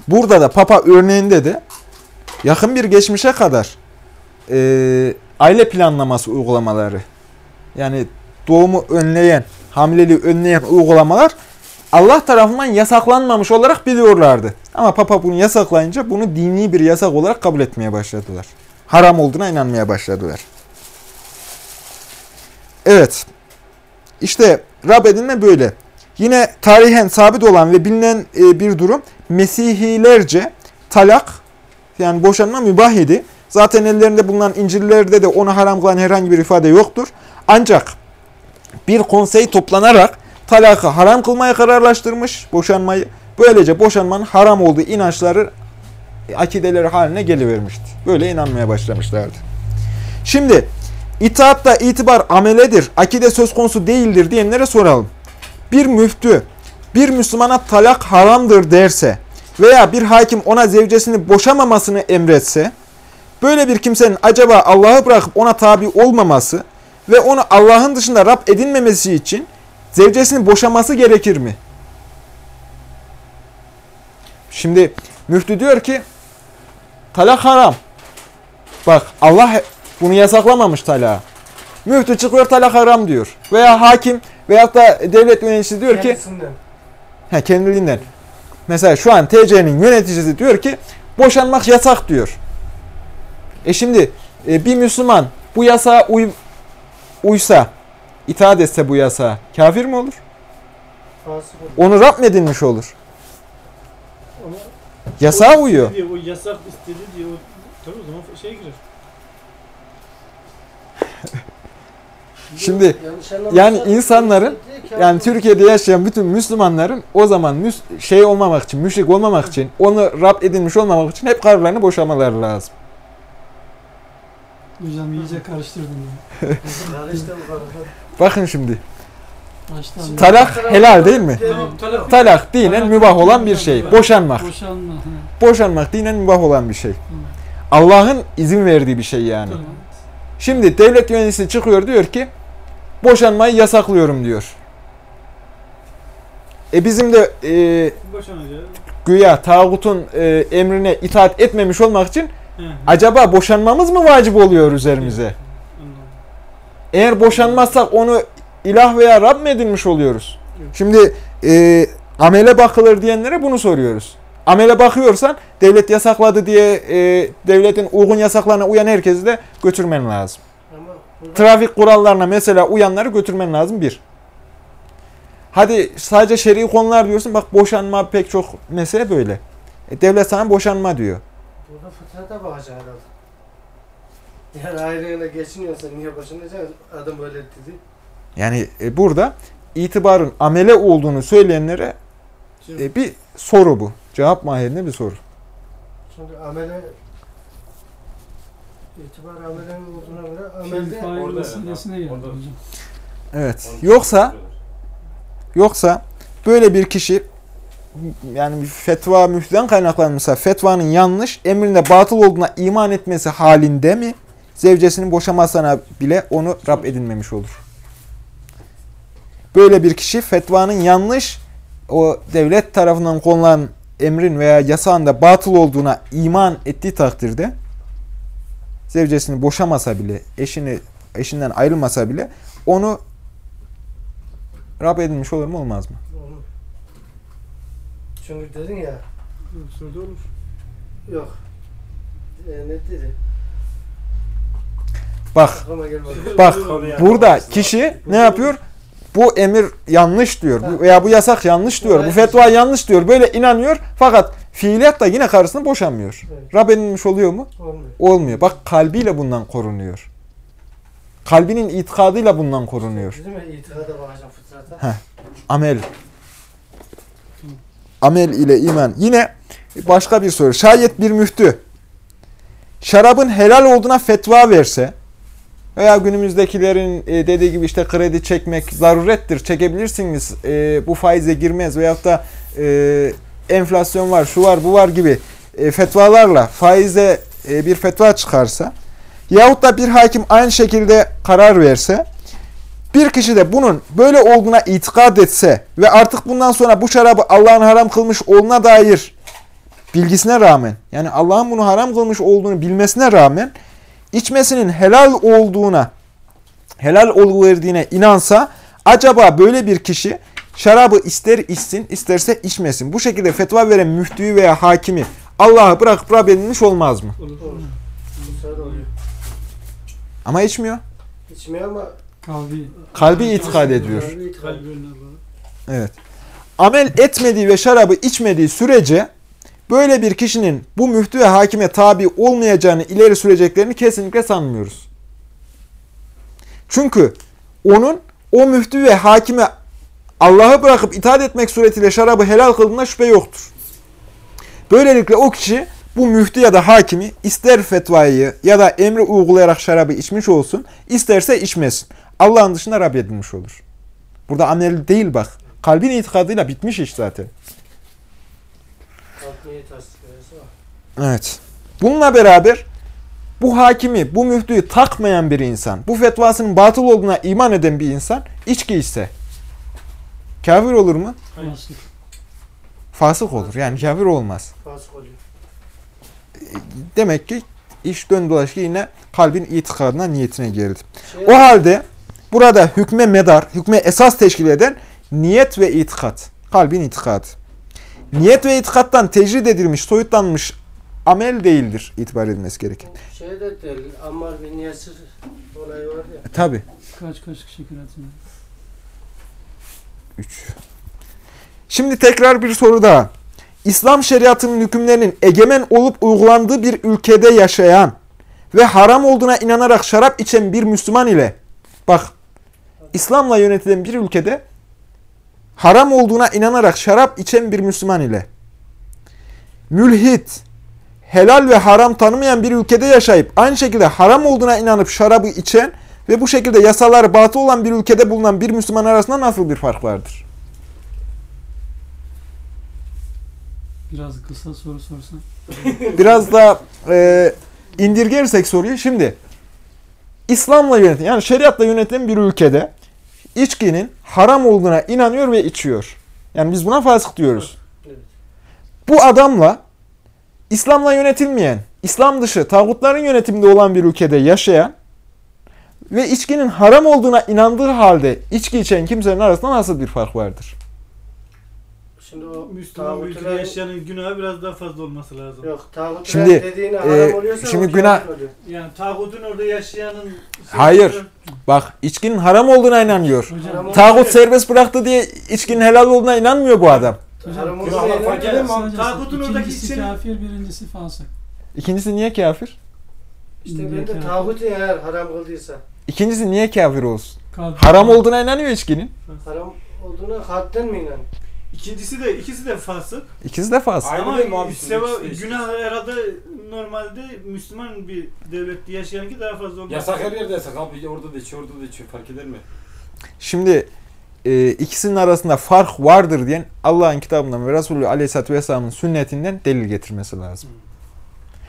Burada da Papa örneğinde de yakın bir geçmişe kadar e, aile planlaması uygulamaları yani doğumu önleyen, hamileliği önleyen uygulamalar Allah tarafından yasaklanmamış olarak biliyorlardı. Ama Papa bunu yasaklayınca bunu dini bir yasak olarak kabul etmeye başladılar. Haram olduğuna inanmaya başladılar. Evet. İşte Rab edinme böyle. Yine tarihen sabit olan ve bilinen e, bir durum Mesihilerce talak yani boşanma mübah idi. Zaten ellerinde bulunan İncil'lerde de onu haram kılan herhangi bir ifade yoktur. Ancak bir konsey toplanarak talakı haram kılmaya kararlaştırmış boşanmayı. Böylece boşanmanın haram olduğu inançları akideleri haline gelivermişti. Böyle inanmaya başlamışlardı. Şimdi itaatta itibar ameledir, akide söz konusu değildir diyenlere soralım. Bir müftü bir Müslümana talak haramdır derse veya bir hakim ona zevcesini boşamamasını emretse Böyle bir kimsenin acaba Allah'ı bırakıp ona tabi olmaması ve onu Allah'ın dışında Rab edinmemesi için zevcesini boşaması gerekir mi? Şimdi müftü diyor ki talak haram. Bak Allah bunu yasaklamamış talağı. Müftü çıkıyor talak haram diyor. Veya hakim veyahut da devlet yöneticisi diyor ki he, kendiliğinden. Mesela şu an TC'nin yöneticisi diyor ki boşanmak yasak diyor. E şimdi e, bir Müslüman bu yasağa uy, uysa, itaat etse bu yasağa kafir mi olur? Onu Rab edinmiş olur? Yasağa uyuyor. Diye, o yasak istedi diye o tabii o zaman şey girer. Şimdi yani insanların yani Türkiye'de yaşayan bütün Müslümanların o zaman müs şey olmamak için, müşrik olmamak için, onu Rab edinmiş olmamak için hep kararlarını boşamaları lazım. Hocam iyice karıştırdın ya. *laughs* Bakın şimdi. Talak helal değil mi? Talak, dinen mübah olan bir şey. Boşanmak. Boşanmak dinen mübah olan bir şey. Allah'ın izin verdiği bir şey yani. Şimdi devlet yöneticisi çıkıyor diyor ki boşanmayı yasaklıyorum diyor. E bizim de e, boşanacağız. güya tağutun e, emrine itaat etmemiş olmak için He, he. acaba boşanmamız mı vacip oluyor üzerimize? Anladım. Eğer boşanmazsak onu ilah veya Rab mı edinmiş oluyoruz? Evet. Şimdi e, amele bakılır diyenlere bunu soruyoruz. Amele bakıyorsan devlet yasakladı diye e, devletin uygun yasaklarına uyan herkesi de götürmen lazım. Trafik kurallarına mesela uyanları götürmen lazım bir. Hadi sadece şer'i konular diyorsun bak boşanma pek çok mesele böyle. E, devlet sana boşanma diyor. Burada fıtrata bakacak herhalde. Yani ayrılığına geçiniyorsa niye boşanacaksın? Adam böyle dedi. Yani e, burada itibarın amele olduğunu söyleyenlere E, bir soru bu. Cevap mahiyetinde bir soru. Şimdi amele itibar amelenin olduğuna göre amelde Orada yani, geldi hocam. Evet. Yoksa yoksa böyle bir kişi yani bir fetva müftüden kaynaklanmışsa fetvanın yanlış, emrinde batıl olduğuna iman etmesi halinde mi zevcesinin boşamasına bile onu Rab edinmemiş olur. Böyle bir kişi fetvanın yanlış, o devlet tarafından konulan emrin veya yasağın da batıl olduğuna iman ettiği takdirde zevcesini boşamasa bile, eşini eşinden ayrılmasa bile onu Rab edinmiş olur mu olmaz mı? Çünkü dedin ya Soruda olur. yok. E, ne dedi? Bak. Bak, burada kişi ne yapıyor? Bu emir yanlış diyor bu- veya bu yasak yanlış diyor. Bu fetva yanlış diyor. Böyle inanıyor fakat fiiliyat da yine karısını boşamıyor. Evet. Rab edinmiş oluyor mu? Olmuyor. Olmuyor. Bak kalbiyle bundan korunuyor. Kalbinin itikadıyla bundan korunuyor. İtikada bakacağım fıtrata. Heh. Amel. Amel ile iman. Yine başka bir soru. Şayet bir müftü şarabın helal olduğuna fetva verse veya günümüzdekilerin e, dediği gibi işte kredi çekmek zarurettir, çekebilirsiniz, e, bu faize girmez veyahut da e, enflasyon var, şu var, bu var gibi e, fetvalarla faize e, bir fetva çıkarsa yahut da bir hakim aynı şekilde karar verse bir kişi de bunun böyle olduğuna itikad etse ve artık bundan sonra bu şarabı Allah'ın haram kılmış olduğuna dair bilgisine rağmen yani Allah'ın bunu haram kılmış olduğunu bilmesine rağmen içmesinin helal olduğuna helal oluverdiğine inansa acaba böyle bir kişi şarabı ister içsin isterse içmesin. Bu şekilde fetva veren müftüyü veya hakimi Allah'a bırakıp Rab edilmiş olmaz mı? Olur. Ama içmiyor. İçmiyor ama Kalbi. Kalbi itikad ediyor. kalbi. Kalbi. Evet. Amel etmediği ve şarabı içmediği sürece böyle bir kişinin bu müftü ve hakime tabi olmayacağını ileri süreceklerini kesinlikle sanmıyoruz. Çünkü onun o müftü ve hakime Allah'ı bırakıp itaat etmek suretiyle şarabı helal kıldığına şüphe yoktur. Böylelikle o kişi bu müftü ya da hakimi ister fetvayı ya da emri uygulayarak şarabı içmiş olsun, isterse içmesin. Allah'ın dışında Rab edilmiş olur. Burada amel değil bak. Kalbin itikadıyla bitmiş iş zaten. Evet. Bununla beraber bu hakimi, bu müftüyü takmayan bir insan, bu fetvasının batıl olduğuna iman eden bir insan içki içse kafir olur mu? Hayır. Fasık. Fasık olur. Yani kafir olmaz. Fasık oluyor. Demek ki iş dön dolaş ki yine kalbin itikadına, niyetine girdi. Şey, O halde burada hükme medar, hükme esas teşkil eden niyet ve itikat. Kalbin itikadı. Niyet ve itikattan tecrid edilmiş, soyutlanmış amel değildir itibar edilmesi gereken. şey de değil. Ammar bin Yasir olayı var ya. Tabi. Kaç kaç kişi kıraatine. 3. Şimdi tekrar bir soru daha. İslam şeriatının hükümlerinin egemen olup uygulandığı bir ülkede yaşayan ve haram olduğuna inanarak şarap içen bir Müslüman ile bak İslam'la yönetilen bir ülkede haram olduğuna inanarak şarap içen bir Müslüman ile mülhit, helal ve haram tanımayan bir ülkede yaşayıp aynı şekilde haram olduğuna inanıp şarabı içen ve bu şekilde yasaları batı olan bir ülkede bulunan bir Müslüman arasında nasıl bir fark vardır? Biraz kısa soru sorsan. *laughs* Biraz da e, indirgersek soruyu şimdi İslam'la yönetilen yani şeriatla yönetilen bir ülkede içkinin haram olduğuna inanıyor ve içiyor. Yani biz buna fasık diyoruz. Evet. Bu adamla İslam'la yönetilmeyen, İslam dışı tağutların yönetiminde olan bir ülkede yaşayan ve içkinin haram olduğuna inandığı halde içki içen kimsenin arasında nasıl bir fark vardır? Şimdi o Müslüman ülkede yaşayanın günahı biraz daha fazla olması lazım. Yok Şimdi, dediğine e, haram oluyorsa şimdi günah- oluyor. Yani tağutun orada yaşayanın... Hayır. Bak içkinin haram olduğuna inanıyor. Hocam, Tağut serbest bıraktı diye içkinin helal olduğuna inanmıyor bu adam. Haram hocam. olduğuna Günahlar fark Tağutun oradaki ikincisi içini- kafir, birincisi fasık. İkincisi niye kafir? işte ben de tağutu eğer haram kıldıysa İkincisi niye kafir olsun? Kalbi- Haram olduğuna inanıyor içkinin. haram olduğuna hadden mi inan? İkincisi de ikisi de fasık. İkisi de fazla. Aynı Ama değil mi abi? seva, İkisi de eşit. günah herhalde normalde Müslüman bir devlette yaşayanki daha fazla olmaz. Yasak her yerde yasak abi. Orada da içiyor, orada da içiyor. Fark eder mi? Şimdi e, ikisinin arasında fark vardır diyen Allah'ın kitabından ve Resulü Aleyhisselatü Vesselam'ın sünnetinden delil getirmesi lazım.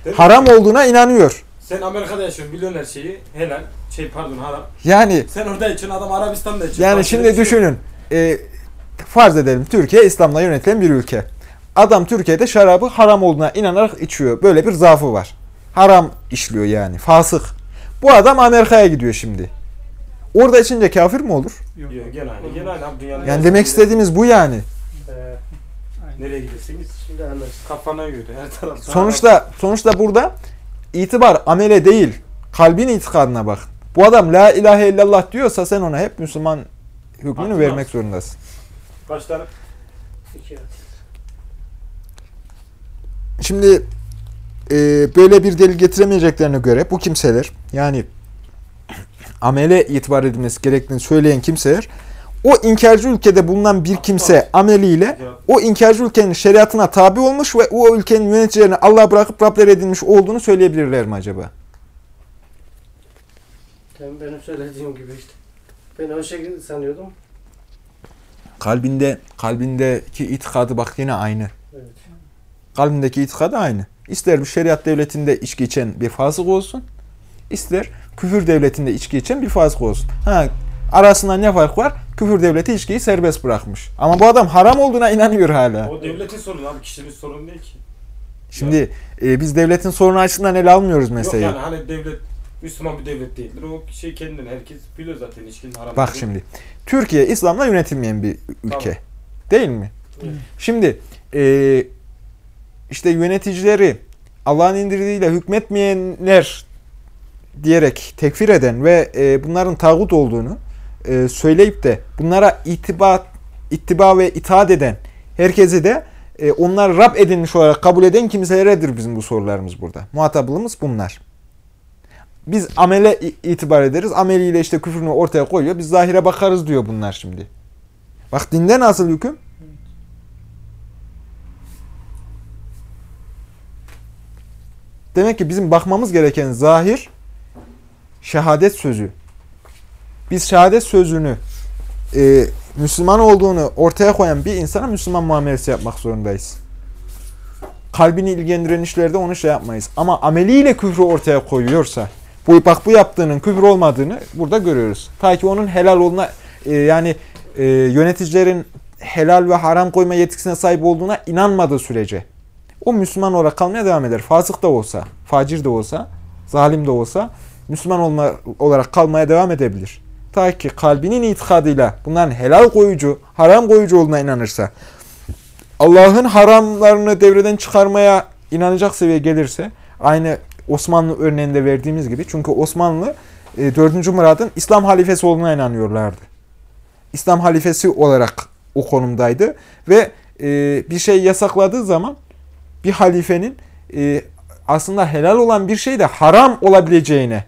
Değil mi? Haram olduğuna inanıyor. Sen Amerika'da yaşıyorsun biliyorsun her şeyi. Helal. Şey pardon haram. Yani Sen orada için adam Arabistan'da içiyor. yani şimdi düşünün. E, farz edelim Türkiye İslam'la yönetilen bir ülke. Adam Türkiye'de şarabı haram olduğuna inanarak içiyor. Böyle bir zaafı var. Haram işliyor yani. Fasık. Bu adam Amerika'ya gidiyor şimdi. Orada içince kafir mi olur? Yok. Yok gene aynı. Aynı abi dünyanın. Yani demek istediğimiz bu yani. Ee, Aynen. Nereye giderseniz şimdi anlaşıldı. kafana göre her taraf. Sonuçta sonuçta burada itibar amele değil, kalbin itikadına bak. Bu adam la ilahe illallah diyorsa sen ona hep Müslüman hükmünü Atmaz. vermek zorundasın. Kaç tane? İki. Şimdi e, böyle bir delil getiremeyeceklerine göre bu kimseler yani *clears throat* amele itibar edilmesi gerektiğini söyleyen kimseler o inkarcı ülkede bulunan bir kimse ameliyle o inkarcı ülkenin şeriatına tabi olmuş ve o ülkenin yöneticilerini Allah'a bırakıp Rabler edilmiş olduğunu söyleyebilirler mi acaba? Tam benim söylediğim gibi işte. Ben o şekilde sanıyordum. Kalbinde kalbindeki itikadı bak yine aynı. Evet. Kalbindeki itikadı aynı. İster bir şeriat devletinde içki içen bir fasık olsun, ister küfür devletinde içki içen bir fasık olsun. Ha, arasında ne fark var? Küfür devleti içkiyi serbest bırakmış. Ama bu adam haram olduğuna inanıyor hala. O devletin sorunu abi kişinin sorunu değil ki. Şimdi e, biz devletin sorunu açısından ele almıyoruz meseleyi. Yok yani hani devlet Müslüman bir devlet değildir. O şey kendinden herkes biliyor zaten içkinin haram. Bak şimdi. Türkiye İslam'la yönetilmeyen bir ülke. Tamam. Değil mi? Evet. Şimdi e, işte yöneticileri Allah'ın indirdiğiyle hükmetmeyenler diyerek tekfir eden ve e, bunların tağut olduğunu e, söyleyip de bunlara itiba, ittiba ve itaat eden herkesi de e, onlar Rab edilmiş olarak kabul eden kimseleredir bizim bu sorularımız burada. Muhatablığımız bunlar. Biz amele itibar ederiz. Ameliyle işte küfrünü ortaya koyuyor. Biz zahire bakarız diyor bunlar şimdi. Bak dinde nasıl hüküm? Demek ki bizim bakmamız gereken zahir şehadet sözü. Biz şehadet sözünü e, Müslüman olduğunu ortaya koyan bir insana Müslüman muamelesi yapmak zorundayız. Kalbini ilgilendiren işlerde onu şey yapmayız. Ama ameliyle küfrü ortaya koyuyorsa, bu bak bu yaptığının küfür olmadığını burada görüyoruz. Ta ki onun helal olduğuna e, yani e, yöneticilerin helal ve haram koyma yetkisine sahip olduğuna inanmadığı sürece o Müslüman olarak kalmaya devam eder. Fasık da olsa, facir de olsa, zalim de olsa Müslüman olma, olarak kalmaya devam edebilir. Ta ki kalbinin itikadıyla bunların helal koyucu, haram koyucu olduğuna inanırsa, Allah'ın haramlarını devreden çıkarmaya inanacak seviyeye gelirse, aynı Osmanlı örneğinde verdiğimiz gibi, çünkü Osmanlı e, 4. Murad'ın İslam halifesi olduğuna inanıyorlardı. İslam halifesi olarak o konumdaydı ve e, bir şey yasakladığı zaman bir halifenin e, aslında helal olan bir şey de haram olabileceğine,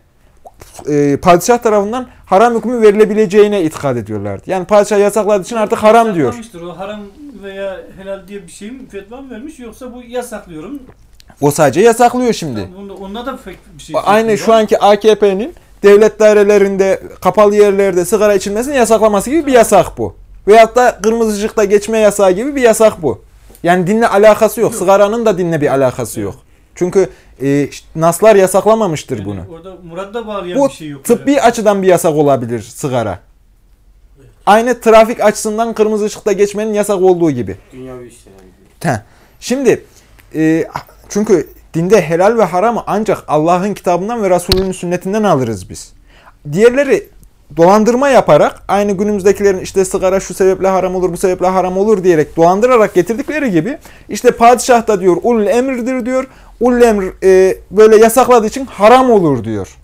e, padişah tarafından haram hükmü verilebileceğine itikad ediyorlardı. Yani padişah yasakladığı için artık haram diyor. O haram veya helal diye bir şey mi fetva mı vermiş yoksa bu yasaklıyorum. O sadece yasaklıyor şimdi. Bunda, onda da bir şey Aynı şu anki AKP'nin devlet dairelerinde, kapalı yerlerde sigara içilmesini yasaklaması gibi bir yasak bu. Veyahut da kırmızı ışıkta geçme yasağı gibi bir yasak bu. Yani dinle alakası yok. Sigaranın da dinle bir alakası yok. Çünkü e, naslar yasaklamamıştır Yani bunu. Orada Murad'da bağlayan Bu bir şey yok. tıbbi açıdan bir yasak olabilir sigara. Aynı trafik açısından kırmızı ışıkta geçmenin yasak olduğu gibi. Dünyavi işler yani. Şimdi e, çünkü dinde helal ve haramı ancak Allah'ın kitabından ve Resulünün sünnetinden alırız biz. Diğerleri dolandırma yaparak aynı günümüzdekilerin işte sigara şu sebeple haram olur bu sebeple haram olur diyerek dolandırarak getirdikleri gibi işte padişah da diyor ulul emirdir diyor. Ulul emr e, böyle yasakladığı için haram olur diyor.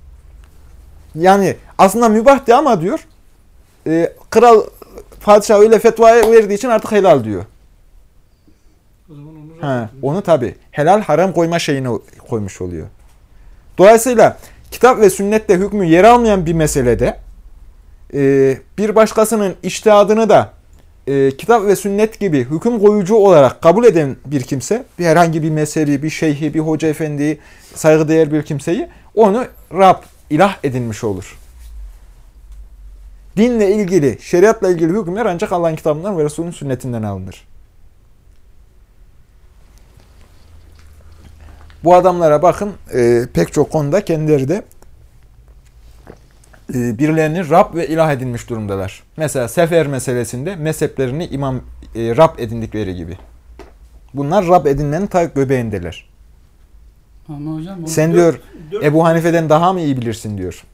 Yani aslında mübahtı ama diyor e, kral padişah öyle fetvaya verdiği için artık helal diyor. O zaman onu He, onu tabi helal haram koyma şeyini koymuş oluyor. Dolayısıyla kitap ve sünnette hükmü yer almayan bir meselede e, bir başkasının iştihadını da e, kitap ve sünnet gibi hüküm koyucu olarak kabul eden bir kimse, bir herhangi bir mezhebi, bir şeyhi, bir hoca efendiyi, saygıdeğer bir kimseyi onu Rab, ilah edinmiş olur. Dinle ilgili, şeriatla ilgili hükümler ancak Allah'ın kitabından ve Resulünün sünnetinden alınır. Bu adamlara bakın e, pek çok konuda kendileri de e, birilerini Rab ve ilah edinmiş durumdalar. Mesela sefer meselesinde mezheplerini imam e, Rab edindikleri gibi. Bunlar Rab edinmenin ta göbeğindeler. Ama hocam Sen diyor Dört- Ebu Hanife'den daha mı iyi bilirsin diyor.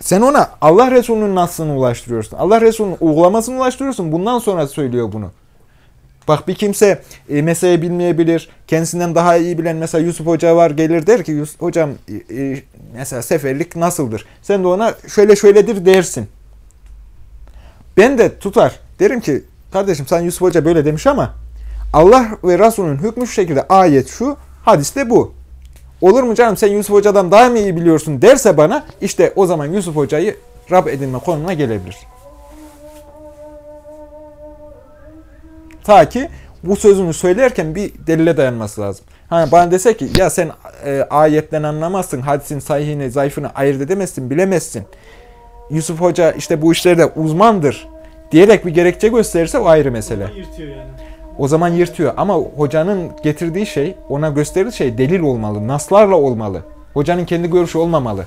Sen ona Allah Resulü'nün nasılını ulaştırıyorsun. Allah Resulü'nün uygulamasını ulaştırıyorsun. Bundan sonra söylüyor bunu. Bak bir kimse e, meseleyi bilmeyebilir. Kendisinden daha iyi bilen mesela Yusuf Hoca var gelir der ki hocam e, e, mesela seferlik nasıldır? Sen de ona şöyle şöyledir dersin. Ben de tutar. Derim ki kardeşim sen Yusuf Hoca böyle demiş ama Allah ve Resulünün hükmü şu şekilde ayet şu, hadis de bu. Olur mu canım sen Yusuf Hoca'dan daha mı iyi biliyorsun derse bana işte o zaman Yusuf Hoca'yı Rab edinme konumuna gelebilir. Ta ki bu sözünü söylerken bir delile dayanması lazım. Hani bana dese ki ya sen e, ayetten anlamazsın, hadisin sahihini, zayıfını ayırt edemezsin, bilemezsin. Yusuf Hoca işte bu işlerde uzmandır diyerek bir gerekçe gösterirse o ayrı mesele. Yırtıyor yani. O zaman yırtıyor. Ama hocanın getirdiği şey, ona gösterdiği şey delil olmalı. Naslarla olmalı. Hocanın kendi görüşü olmamalı.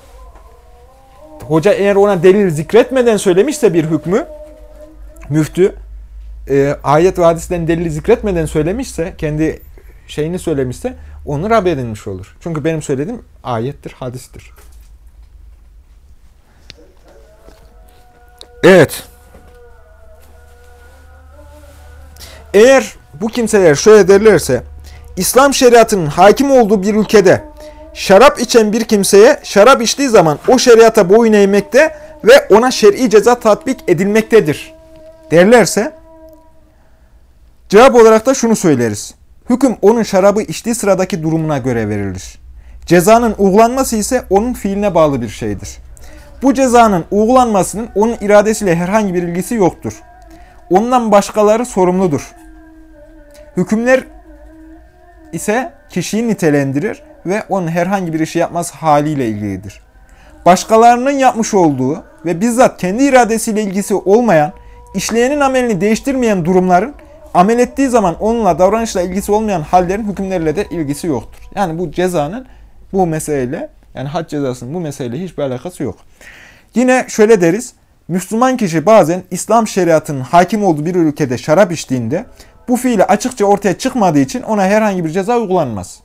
Hoca eğer ona delil zikretmeden söylemişse bir hükmü, müftü, e, ayet ve hadisten delili zikretmeden söylemişse, kendi şeyini söylemişse, onu Rab edinmiş olur. Çünkü benim söylediğim ayettir, hadistir. Evet. Eğer bu kimseler şöyle derlerse, İslam şeriatının hakim olduğu bir ülkede şarap içen bir kimseye şarap içtiği zaman o şeriata boyun eğmekte ve ona şer'i ceza tatbik edilmektedir derlerse, cevap olarak da şunu söyleriz. Hüküm onun şarabı içtiği sıradaki durumuna göre verilir. Cezanın uygulanması ise onun fiiline bağlı bir şeydir. Bu cezanın uygulanmasının onun iradesiyle herhangi bir ilgisi yoktur. Ondan başkaları sorumludur. Hükümler ise kişiyi nitelendirir ve onun herhangi bir işi yapması haliyle ilgilidir. Başkalarının yapmış olduğu ve bizzat kendi iradesiyle ilgisi olmayan, işleyenin amelini değiştirmeyen durumların amel ettiği zaman onunla davranışla ilgisi olmayan hallerin hükümleriyle de ilgisi yoktur. Yani bu cezanın bu meseleyle yani had cezasının bu meseleyle hiçbir alakası yok. Yine şöyle deriz. Müslüman kişi bazen İslam şeriatının hakim olduğu bir ülkede şarap içtiğinde bu fiili açıkça ortaya çıkmadığı için ona herhangi bir ceza uygulanmaz.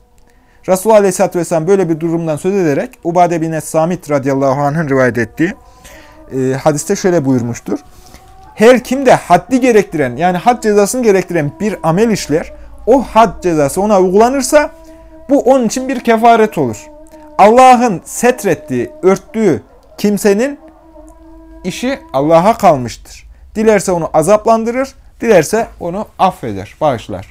Resulullah Aleyhisselatü Vesselam böyle bir durumdan söz ederek Ubade bin Es-Samit radıyallahu anh'ın rivayet ettiği e, hadiste şöyle buyurmuştur. Her kim de haddi gerektiren yani had cezasını gerektiren bir amel işler, o had cezası ona uygulanırsa bu onun için bir kefaret olur. Allah'ın setrettiği, örttüğü kimsenin işi Allah'a kalmıştır. Dilerse onu azaplandırır, dilerse onu affeder, bağışlar.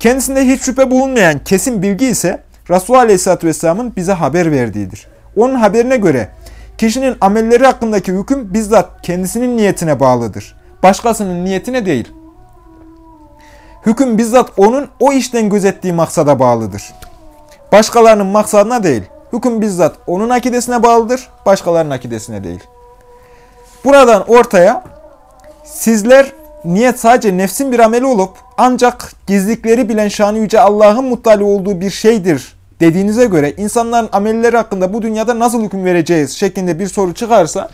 Kendisinde hiç şüphe bulunmayan kesin bilgi ise Resulullah Aleyhisselatü Vesselam'ın bize haber verdiğidir. Onun haberine göre kişinin amelleri hakkındaki hüküm bizzat kendisinin niyetine bağlıdır. Başkasının niyetine değil. Hüküm bizzat onun o işten gözettiği maksada bağlıdır. Başkalarının maksadına değil. Hüküm bizzat onun akidesine bağlıdır, başkalarının akidesine değil. Buradan ortaya sizler niyet sadece nefsin bir ameli olup ancak gizlikleri bilen şanı yüce Allah'ın muttali olduğu bir şeydir dediğinize göre insanların amelleri hakkında bu dünyada nasıl hüküm vereceğiz şeklinde bir soru çıkarsa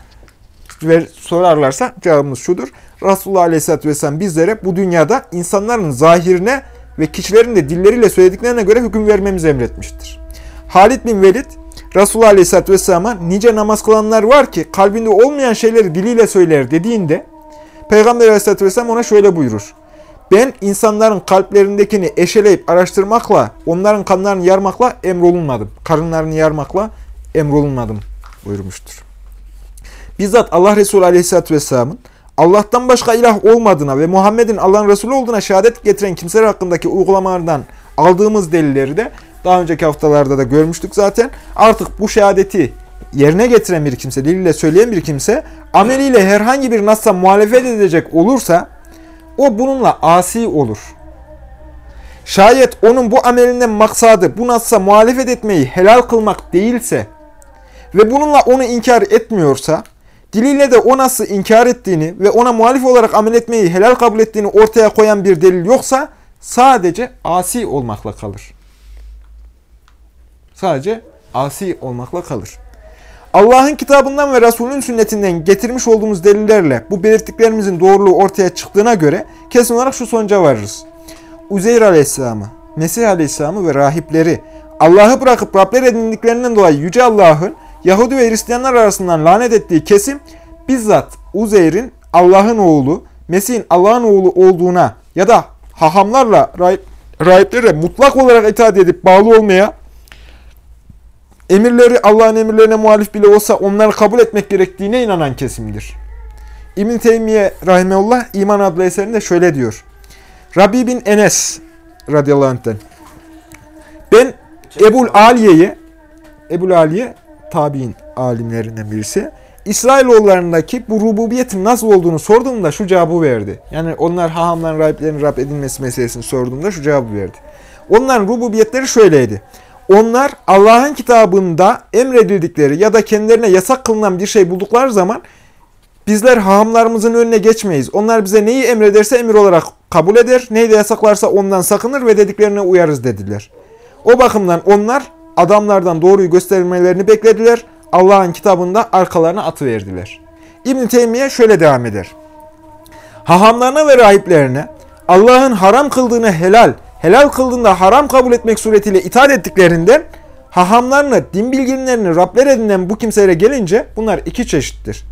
ve sorarlarsa cevabımız şudur. Resulullah Aleyhisselatü Vesselam bizlere bu dünyada insanların zahirine ve kişilerin de dilleriyle söylediklerine göre hüküm vermemizi emretmiştir. Halid bin Velid, Resulullah Aleyhisselatü Vesselam'a nice namaz kılanlar var ki kalbinde olmayan şeyleri diliyle söyler dediğinde Peygamber Aleyhisselatü Vesselam ona şöyle buyurur. Ben insanların kalplerindekini eşeleyip araştırmakla, onların kanlarını yarmakla emrolunmadım. Karınlarını yarmakla emrolunmadım buyurmuştur. Bizzat Allah Resulü Aleyhisselatü Vesselam'ın Allah'tan başka ilah olmadığına ve Muhammed'in Allah'ın Resulü olduğuna şehadet getiren kimseler hakkındaki uygulamalardan aldığımız delilleri de daha önceki haftalarda da görmüştük zaten. Artık bu şehadeti yerine getiren bir kimse, diliyle söyleyen bir kimse ameliyle herhangi bir nasla muhalefet edecek olursa o bununla asi olur. Şayet onun bu amelinden maksadı bu nasla muhalefet etmeyi helal kılmak değilse ve bununla onu inkar etmiyorsa, diliyle de o nasıl inkar ettiğini ve ona muhalif olarak amel etmeyi helal kabul ettiğini ortaya koyan bir delil yoksa sadece asi olmakla kalır. Sadece asi olmakla kalır. Allah'ın kitabından ve Resulünün sünnetinden getirmiş olduğumuz delillerle bu belirttiklerimizin doğruluğu ortaya çıktığına göre kesin olarak şu sonuca varırız. Uzeyr Aleyhisselam'ı, Mesih Aleyhisselam'ı ve rahipleri Allah'ı bırakıp Rabler edindiklerinden dolayı Yüce Allah'ın Yahudi ve Hristiyanlar arasından lanet ettiği kesim bizzat Uzeyr'in Allah'ın oğlu, Mesih'in Allah'ın oğlu olduğuna ya da hahamlarla rahip, rahiplere mutlak olarak itaat edip bağlı olmaya, emirleri Allah'ın emirlerine muhalif bile olsa onları kabul etmek gerektiğine inanan kesimdir. İbn-i Teymiye Rahimeullah İman adlı eserinde şöyle diyor. Rabi bin Enes radıyallahu anh'ten ben Ebul Aliye'yi Ebul Aliye tabi'in alimlerinden birisi. İsrailoğullarındaki bu rububiyetin nasıl olduğunu sorduğumda şu cevabı verdi. Yani onlar hahamların rahiplerin Rab edilmesi meselesini sorduğumda şu cevabı verdi. Onların rububiyetleri şöyleydi. Onlar Allah'ın kitabında emredildikleri ya da kendilerine yasak kılınan bir şey buldukları zaman bizler hahamlarımızın önüne geçmeyiz. Onlar bize neyi emrederse emir olarak kabul eder, neyi de yasaklarsa ondan sakınır ve dediklerine uyarız dediler. O bakımdan onlar adamlardan doğruyu göstermelerini beklediler. Allah'ın kitabında arkalarına atıverdiler. İbn-i Teymiye şöyle devam eder. Hahamlarına ve rahiplerine Allah'ın haram kıldığını helal, helal kıldığında haram kabul etmek suretiyle itaat ettiklerinden hahamlarını, din bilginlerini Rabler edinen bu kimselere gelince bunlar iki çeşittir.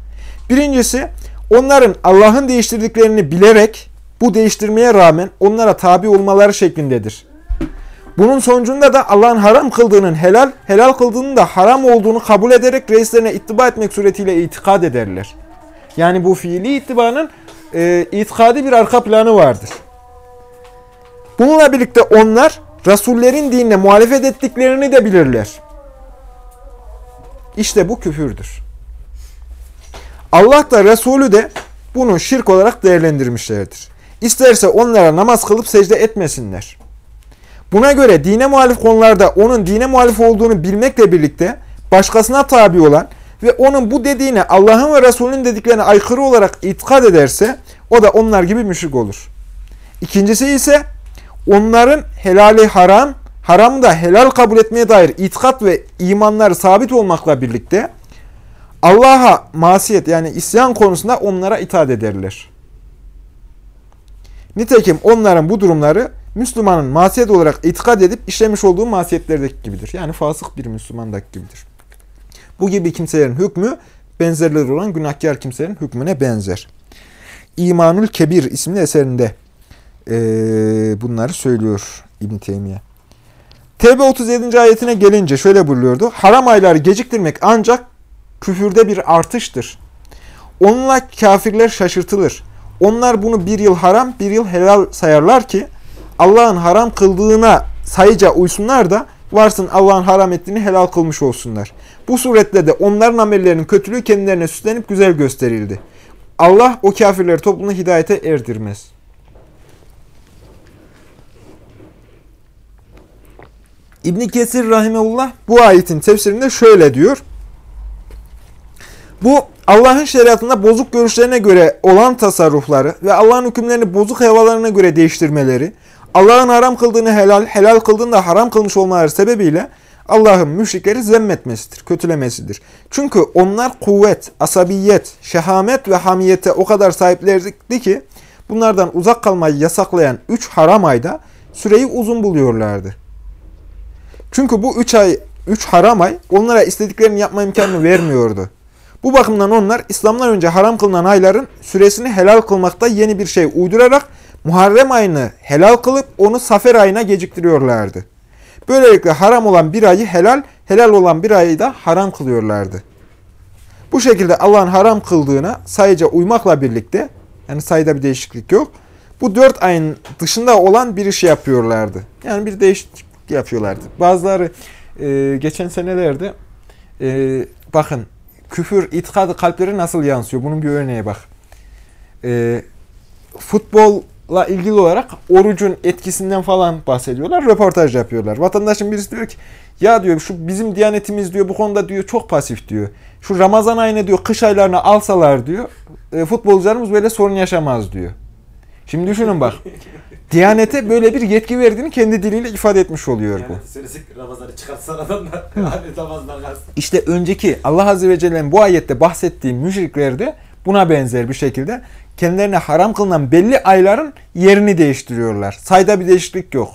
Birincisi onların Allah'ın değiştirdiklerini bilerek bu değiştirmeye rağmen onlara tabi olmaları şeklindedir. Bunun sonucunda da Allah'ın haram kıldığının helal, helal kıldığının da haram olduğunu kabul ederek reislerine ittiba etmek suretiyle itikad ederler. Yani bu fiili ittibanın e, itikadi bir arka planı vardır. Bununla birlikte onlar Rasullerin dinine muhalefet ettiklerini de bilirler. İşte bu küfürdür. Allah da Resulü de bunu şirk olarak değerlendirmişlerdir. İsterse onlara namaz kılıp secde etmesinler. Buna göre dine muhalif konularda onun dine muhalif olduğunu bilmekle birlikte başkasına tabi olan ve onun bu dediğine Allah'ın ve Resulünün dediklerine aykırı olarak itikad ederse o da onlar gibi müşrik olur. İkincisi ise onların helali haram, haramı da helal kabul etmeye dair itikat ve imanları sabit olmakla birlikte Allah'a masiyet yani isyan konusunda onlara itaat ederler. Nitekim onların bu durumları Müslümanın masiyet olarak itikad edip işlemiş olduğu masiyetlerdeki gibidir. Yani fasık bir Müslümandaki gibidir. Bu gibi kimselerin hükmü benzerleri olan günahkar kimselerin hükmüne benzer. İmanül Kebir isimli eserinde e, bunları söylüyor İbn Teymiye. Tevbe 37. ayetine gelince şöyle buyuruyordu. Haram ayları geciktirmek ancak küfürde bir artıştır. Onunla kafirler şaşırtılır. Onlar bunu bir yıl haram, bir yıl helal sayarlar ki Allah'ın haram kıldığına sayıca uysunlar da varsın Allah'ın haram ettiğini helal kılmış olsunlar. Bu suretle de onların amellerinin kötülüğü kendilerine süslenip güzel gösterildi. Allah o kafirleri toplumuna hidayete erdirmez. İbn Kesir rahimeullah bu ayetin tefsirinde şöyle diyor. Bu Allah'ın şeriatında bozuk görüşlerine göre olan tasarrufları ve Allah'ın hükümlerini bozuk hevalarına göre değiştirmeleri, Allah'ın haram kıldığını helal, helal kıldığını da haram kılmış olmaları sebebiyle Allah'ın müşrikleri zemmetmesidir, kötülemesidir. Çünkü onlar kuvvet, asabiyet, şehamet ve hamiyete o kadar sahiplerdi ki bunlardan uzak kalmayı yasaklayan üç haram ayda süreyi uzun buluyorlardı. Çünkü bu üç ay, üç haram ay onlara istediklerini yapma imkanını vermiyordu. Bu bakımdan onlar İslam'dan önce haram kılınan ayların süresini helal kılmakta yeni bir şey uydurarak Muharrem ayını helal kılıp onu Safer ayına geciktiriyorlardı. Böylelikle haram olan bir ayı helal, helal olan bir ayı da haram kılıyorlardı. Bu şekilde Allah'ın haram kıldığına sayıca uymakla birlikte, yani sayıda bir değişiklik yok, bu dört ayın dışında olan bir iş yapıyorlardı. Yani bir değişiklik yapıyorlardı. Bazıları e, geçen senelerde e, bakın küfür itikadı kalplere nasıl yansıyor? Bunun bir örneği bak. Ee, futbolla ilgili olarak orucun etkisinden falan bahsediyorlar. Röportaj yapıyorlar. Vatandaşın birisi diyor ki ya diyor şu bizim diyanetimiz diyor bu konuda diyor çok pasif diyor. Şu Ramazan ayını diyor kış aylarına alsalar diyor e, futbolcularımız böyle sorun yaşamaz diyor. Şimdi düşünün bak. *laughs* Diyanete böyle bir yetki verdiğini kendi diliyle ifade etmiş oluyor bu. Yani söylesek Ramazan'ı çıkartsan adam da namazdan kalsın. İşte önceki Allah Azze ve Celle'nin bu ayette bahsettiği müşriklerde buna benzer bir şekilde kendilerine haram kılınan belli ayların yerini değiştiriyorlar. Sayda bir değişiklik yok.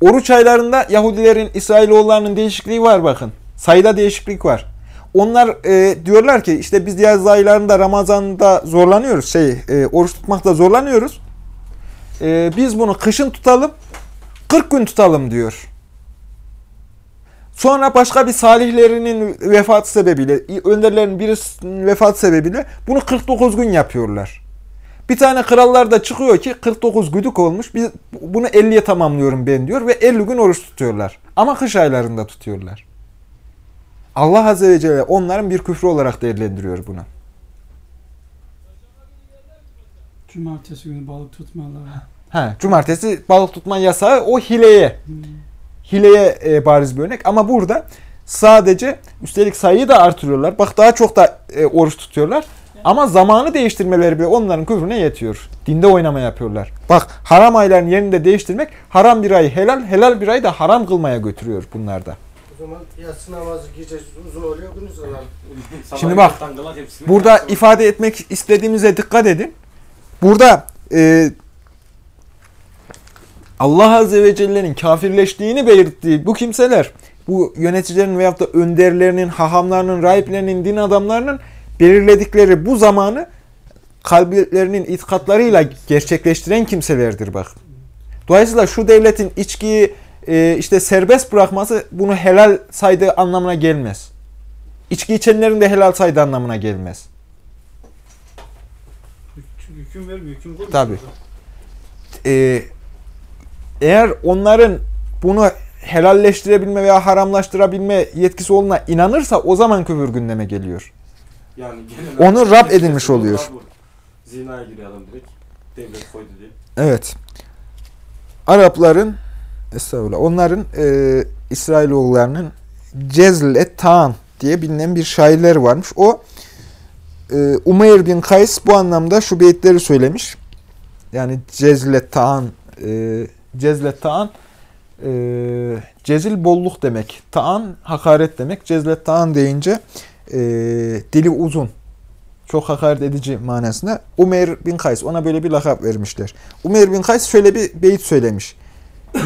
Oruç aylarında Yahudilerin, İsrailoğullarının değişikliği var bakın. Sayıda değişiklik var. Onlar e, diyorlar ki işte biz yaz aylarında Ramazan'da zorlanıyoruz. Şey, e, oruç tutmakta zorlanıyoruz. E, biz bunu kışın tutalım, 40 gün tutalım diyor. Sonra başka bir salihlerinin vefatı sebebiyle, önderlerin birisinin vefatı sebebiyle bunu 49 gün yapıyorlar. Bir tane krallar da çıkıyor ki 49 güdük olmuş. Biz bunu 50'ye tamamlıyorum ben diyor ve 50 gün oruç tutuyorlar. Ama kış aylarında tutuyorlar. Allah Azze ve Celle onların bir küfrü olarak değerlendiriyor bunu. Cumartesi günü balık tutmaları. Ha, cumartesi balık tutma yasağı o hileye. Hmm. Hileye e, bariz bir örnek. Ama burada sadece üstelik sayıyı da artırıyorlar. Bak daha çok da e, oruç tutuyorlar. Ama zamanı değiştirmeleri bile onların küfrüne yetiyor. Dinde oynama yapıyorlar. Bak haram ayların yerini de değiştirmek haram bir ayı helal, helal bir ayı da haram kılmaya götürüyor bunlarda. O zaman yatsı namazı gece uzun oluyor, gündüz olan. Şimdi bak, Burada ifade etmek istediğimize dikkat edin. Burada e, Allah Azze ve Celle'nin kafirleştiğini belirttiği bu kimseler, bu yöneticilerin veyahut da önderlerinin, hahamlarının, rahiplerinin, din adamlarının belirledikleri bu zamanı kalplerinin itikatlarıyla gerçekleştiren kimselerdir bak. Dolayısıyla şu devletin içkiyi e, işte serbest bırakması bunu helal saydığı anlamına gelmez. İçki içenlerin de helal saydığı anlamına gelmez. Hüküm vermiyor. Hüküm koymuyor. Tabii. Ee, eğer onların bunu helalleştirebilme veya haramlaştırabilme yetkisi olduğuna inanırsa o zaman küfür gündeme geliyor. Yani Onu Rab edinmiş Rab oluyor. Zinaya giriyor adam direkt. Devlet koydu diye. Evet. Arapların estağfurullah onların e, İsrailoğullarının Cezl et Taan diye bilinen bir şairleri varmış. O e, Umeyr bin Kays bu anlamda şu beyitleri söylemiş. Yani Cezl et Taan e, Cezl et Taan e, Cezil bolluk demek. Taan hakaret demek. Cezlet Taan deyince e, dili uzun. Çok hakaret edici manasında. Umeyr bin Kays ona böyle bir lakap vermişler. Umeyr bin Kays şöyle bir beyit söylemiş.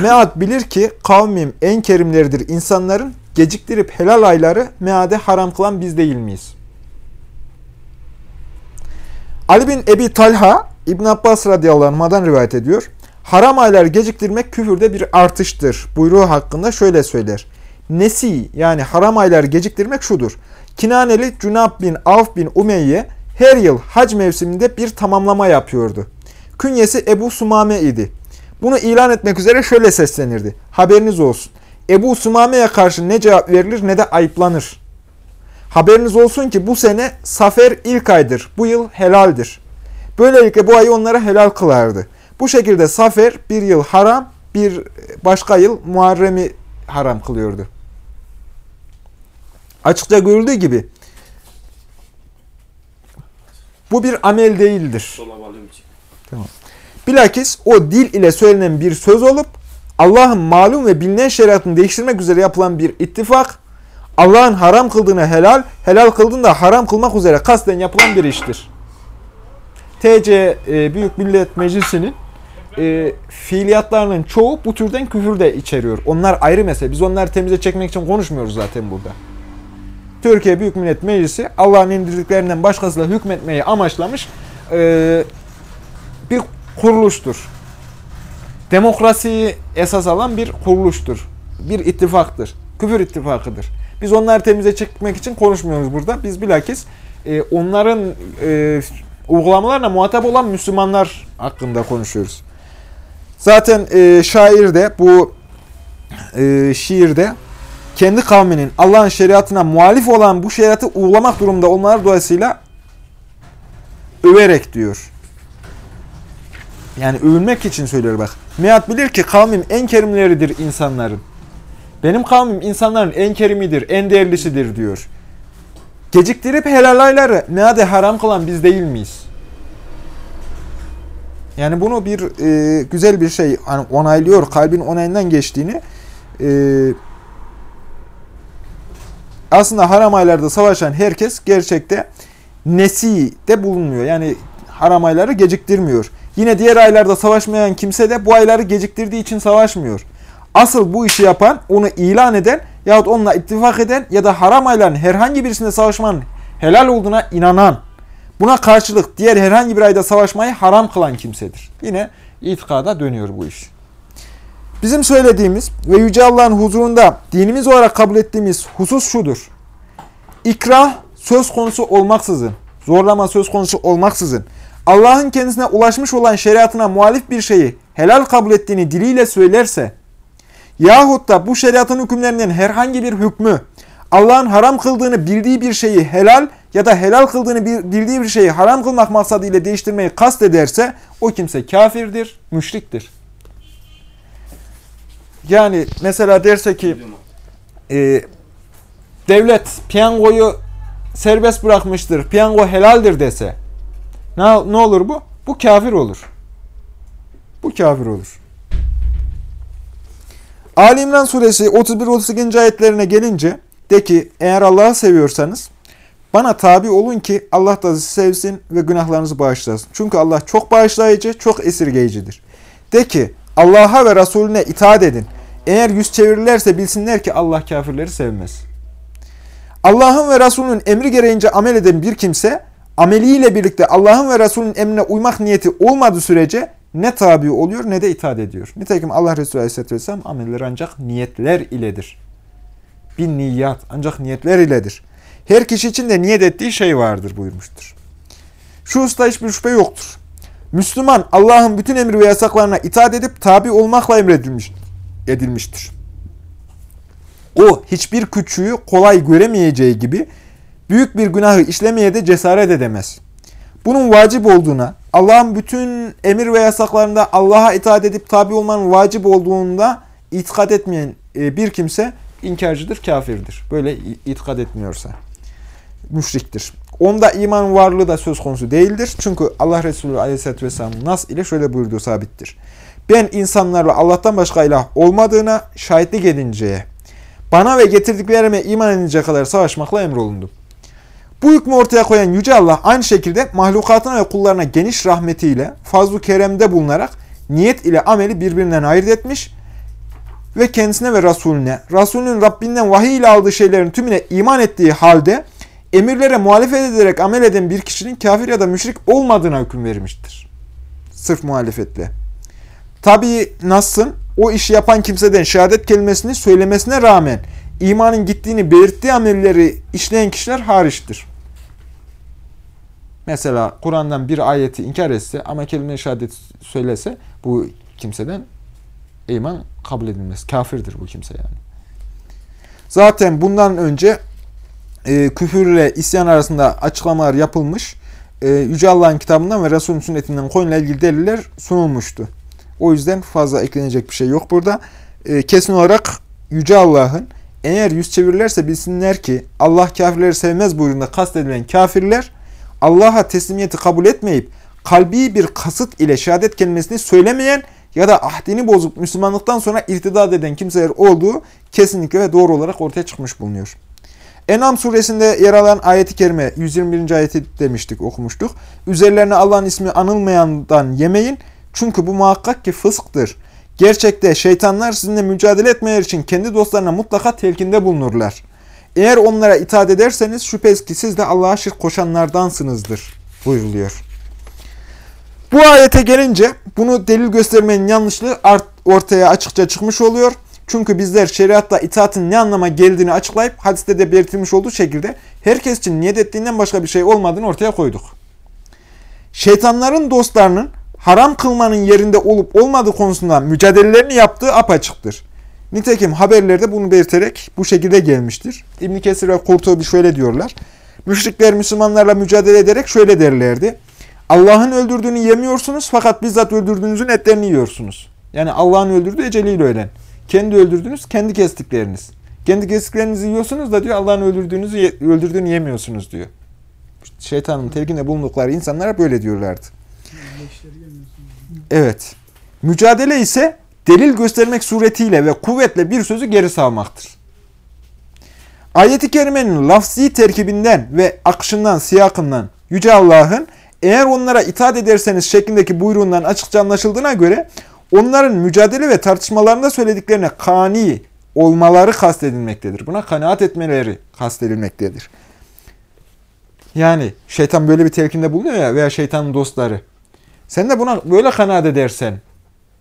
Mead bilir ki kavmim en kerimleridir insanların geciktirip helal ayları meade haram kılan biz değil miyiz? Ali bin Ebi Talha İbn Abbas radıyallahu rivayet ediyor. Haram aylar geciktirmek küfürde bir artıştır. Buyruğu hakkında şöyle söyler. Nesi yani haram aylar geciktirmek şudur. Kinaneli Cunab bin Avf bin Umeyye her yıl hac mevsiminde bir tamamlama yapıyordu. Künyesi Ebu Sumame idi. Bunu ilan etmek üzere şöyle seslenirdi. Haberiniz olsun. Ebu Sumame'ye karşı ne cevap verilir ne de ayıplanır. Haberiniz olsun ki bu sene Safer ilk aydır. Bu yıl helaldir. Böylelikle bu ayı onlara helal kılardı. Bu şekilde Safer bir yıl haram, bir başka yıl Muharrem'i haram kılıyordu. Açıkça görüldüğü gibi bu bir amel değildir. İçin. Bilakis o dil ile söylenen bir söz olup Allah'ın malum ve bilinen şeriatını değiştirmek üzere yapılan bir ittifak, Allah'ın haram kıldığını helal, helal kıldığını da haram kılmak üzere kasten yapılan bir iştir. TC e, Büyük Millet Meclisi'nin e, fiiliyatlarının çoğu bu türden küfür de içeriyor. Onlar ayrı mesele. Biz onları temize çekmek için konuşmuyoruz zaten burada. Türkiye Büyük Millet Meclisi Allah'ın indirdiklerinden başkasıyla hükmetmeyi amaçlamış e, bir kuruluştur. Demokrasiyi esas alan bir kuruluştur. Bir ittifaktır. Küfür ittifakıdır. Biz onları temize çekmek için konuşmuyoruz burada. Biz bilakis e, onların e, uygulamalarına muhatap olan Müslümanlar hakkında konuşuyoruz. Zaten e, şair de bu e, şiirde kendi kavminin Allah'ın şeriatına muhalif olan bu şeriatı uygulamak durumunda olmaları dolayısıyla överek diyor. Yani övünmek için söylüyor bak. Meat bilir ki kavmim en kerimleridir insanların. Benim kavmim insanların en kerimidir, en değerlisidir diyor. Geciktirip helal ayları meade haram kılan biz değil miyiz? Yani bunu bir e, güzel bir şey hani onaylıyor, kalbin onayından geçtiğini. E, aslında haram aylarda savaşan herkes gerçekte nesi de bulunmuyor. Yani haram ayları geciktirmiyor. Yine diğer aylarda savaşmayan kimse de bu ayları geciktirdiği için savaşmıyor. Asıl bu işi yapan, onu ilan eden yahut onunla ittifak eden ya da haram ayların herhangi birisinde savaşmanın helal olduğuna inanan, buna karşılık diğer herhangi bir ayda savaşmayı haram kılan kimsedir. Yine itikada dönüyor bu iş. Bizim söylediğimiz ve Yüce Allah'ın huzurunda dinimiz olarak kabul ettiğimiz husus şudur. İkrah söz konusu olmaksızın, zorlama söz konusu olmaksızın, Allah'ın kendisine ulaşmış olan şeriatına muhalif bir şeyi helal kabul ettiğini diliyle söylerse, yahut da bu şeriatın hükümlerinden herhangi bir hükmü, Allah'ın haram kıldığını bildiği bir şeyi helal ya da helal kıldığını bildiği bir şeyi haram kılmak maksadıyla değiştirmeyi kast ederse, o kimse kafirdir, müşriktir. Yani mesela derse ki e, devlet piyangoyu serbest bırakmıştır, piyango helaldir dese ne, ne olur bu? Bu kafir olur. Bu kafir olur. Ali İmran suresi 31-32. ayetlerine gelince de ki eğer Allah'ı seviyorsanız bana tabi olun ki Allah da sizi sevsin ve günahlarınızı bağışlasın. Çünkü Allah çok bağışlayıcı, çok esirgeyicidir. De ki Allah'a ve Resulüne itaat edin. Eğer yüz çevirirlerse bilsinler ki Allah kafirleri sevmez. Allah'ın ve Resulünün emri gereğince amel eden bir kimse ameliyle birlikte Allah'ın ve Resulünün emrine uymak niyeti olmadığı sürece ne tabi oluyor ne de itaat ediyor. Nitekim Allah Resulü Aleyhisselatü Vesselam ameller ancak niyetler iledir. Bir niyat ancak niyetler iledir. Her kişi için de niyet ettiği şey vardır buyurmuştur. Şu usta hiçbir şüphe yoktur. Müslüman Allah'ın bütün emir ve yasaklarına itaat edip tabi olmakla emredilmiş, edilmiştir. O hiçbir küçüğü kolay göremeyeceği gibi büyük bir günahı işlemeye de cesaret edemez. Bunun vacip olduğuna, Allah'ın bütün emir ve yasaklarında Allah'a itaat edip tabi olmanın vacip olduğunda itikad etmeyen e, bir kimse inkarcıdır, kafirdir. Böyle itikad etmiyorsa müşriktir. Onda iman varlığı da söz konusu değildir. Çünkü Allah Resulü Aleyhisselatü Vesselam Nas ile şöyle buyurduğu sabittir. Ben insanlarla Allah'tan başka ilah olmadığına şahitlik edinceye, bana ve getirdiklerime iman edinceye kadar savaşmakla emrolundum. Bu hükmü ortaya koyan Yüce Allah aynı şekilde mahlukatına ve kullarına geniş rahmetiyle fazl-ı keremde bulunarak niyet ile ameli birbirinden ayırt etmiş ve kendisine ve Resulüne, Resulünün Rabbinden vahiy ile aldığı şeylerin tümüne iman ettiği halde emirlere muhalefet ederek amel eden bir kişinin kafir ya da müşrik olmadığına hüküm vermiştir. Sırf muhalefetle. Tabi Nas'ın o işi yapan kimseden şehadet kelimesini söylemesine rağmen imanın gittiğini belirttiği amelleri işleyen kişiler hariçtir. Mesela Kur'an'dan bir ayeti inkar etse ama kelime şehadet söylese bu kimseden iman kabul edilmez. Kafirdir bu kimse yani. Zaten bundan önce e, küfürle isyan arasında açıklamalar yapılmış. E, Yüce Allah'ın kitabından ve Resulün sünnetinden konuyla ilgili deliller sunulmuştu. O yüzden fazla eklenecek bir şey yok burada. E, kesin olarak Yüce Allah'ın eğer yüz çevirirlerse bilsinler ki Allah kafirleri sevmez buyruğunda kastedilen kafirler Allah'a teslimiyeti kabul etmeyip kalbi bir kasıt ile şehadet kelimesini söylemeyen ya da ahdini bozup Müslümanlıktan sonra irtidat eden kimseler olduğu kesinlikle ve doğru olarak ortaya çıkmış bulunuyor. Enam suresinde yer alan ayeti kerime 121. ayeti demiştik okumuştuk. Üzerlerine Allah'ın ismi anılmayandan yemeyin çünkü bu muhakkak ki fısktır. Gerçekte şeytanlar sizinle mücadele etmeleri için kendi dostlarına mutlaka telkinde bulunurlar. Eğer onlara itaat ederseniz şüphesiz ki siz de Allah'a şirk koşanlardansınızdır buyuruluyor. Bu ayete gelince bunu delil göstermenin yanlışlığı ortaya açıkça çıkmış oluyor. Çünkü bizler şeriatta itaatın ne anlama geldiğini açıklayıp hadiste de belirtilmiş olduğu şekilde herkes için niyet ettiğinden başka bir şey olmadığını ortaya koyduk. Şeytanların dostlarının haram kılmanın yerinde olup olmadığı konusunda mücadelelerini yaptığı apaçıktır. Nitekim haberlerde bunu belirterek bu şekilde gelmiştir. İbn Kesir ve Kurtubi şöyle diyorlar. Müşrikler Müslümanlarla mücadele ederek şöyle derlerdi. Allah'ın öldürdüğünü yemiyorsunuz fakat bizzat öldürdüğünüzün etlerini yiyorsunuz. Yani Allah'ın öldürdüğü eceliyle ölen. Kendi öldürdünüz, kendi kestikleriniz. Kendi kestiklerinizi yiyorsunuz da diyor Allah'ın öldürdüğünüzü öldürdüğünü yemiyorsunuz diyor. Şeytanın telkinde bulundukları insanlara böyle diyorlardı. Evet. Mücadele ise delil göstermek suretiyle ve kuvvetle bir sözü geri savmaktır. Ayet-i kerimenin lafzi terkibinden ve akışından, siyakından Yüce Allah'ın eğer onlara itaat ederseniz şeklindeki buyruğundan açıkça anlaşıldığına göre onların mücadele ve tartışmalarında söylediklerine kani olmaları kastedilmektedir. Buna kanaat etmeleri kastedilmektedir. Yani şeytan böyle bir telkinde bulunuyor ya veya şeytanın dostları. Sen de buna böyle kanaat edersen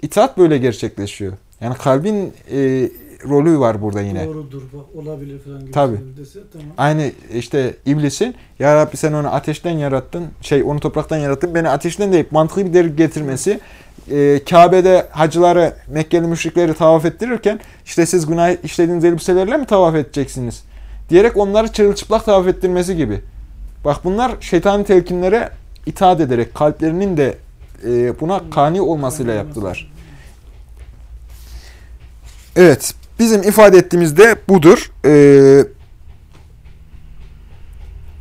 itaat böyle gerçekleşiyor. Yani kalbin e, rolü var burada yine. Doğrudur olabilir falan gibi Tabii. dese tamam. Aynı işte iblisin ya Rabbi sen onu ateşten yarattın, şey onu topraktan yarattın, beni ateşten deyip mantıklı bir delil getirmesi, e, Kabe'de hacıları, Mekkeli müşrikleri tavaf ettirirken işte siz günah işlediğiniz elbiselerle mi tavaf edeceksiniz? Diyerek onları çırılçıplak tavaf ettirmesi gibi. Bak bunlar şeytani telkinlere itaat ederek kalplerinin de e, buna kani olmasıyla yaptılar. Evet, bizim ifade ettiğimiz de budur. Ee,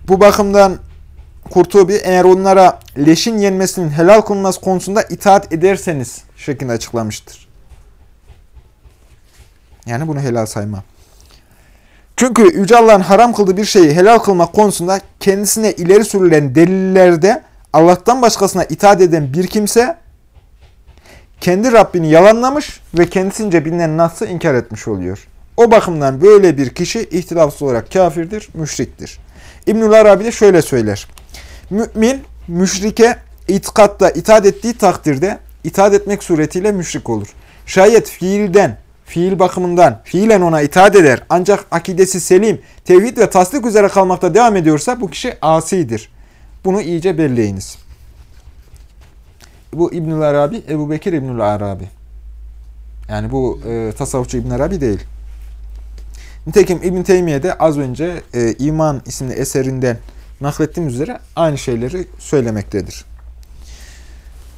bu bakımdan Kurtubi eğer onlara leşin yenmesinin helal kılınması konusunda itaat ederseniz şeklinde açıklamıştır. Yani bunu helal sayma. Çünkü Yüce Allah'ın haram kıldığı bir şeyi helal kılmak konusunda kendisine ileri sürülen delillerde Allah'tan başkasına itaat eden bir kimse kendi Rabbini yalanlamış ve kendisince bilinen nasıl inkar etmiş oluyor. O bakımdan böyle bir kişi ihtilafsız olarak kafirdir, müşriktir. İbnül Arabi de şöyle söyler. Mümin, müşrike itikatta itaat ettiği takdirde itaat etmek suretiyle müşrik olur. Şayet fiilden, fiil bakımından fiilen ona itaat eder ancak akidesi selim, tevhid ve tasdik üzere kalmakta devam ediyorsa bu kişi asidir. Bunu iyice belleyiniz. Bu İbnül Arabi, Ebu Bekir İbnül Arabi. Yani bu e, tasavvufçu İbn Arabi değil. Nitekim İbn Teymiye de az önce e, İman isimli eserinden naklettiğim üzere aynı şeyleri söylemektedir.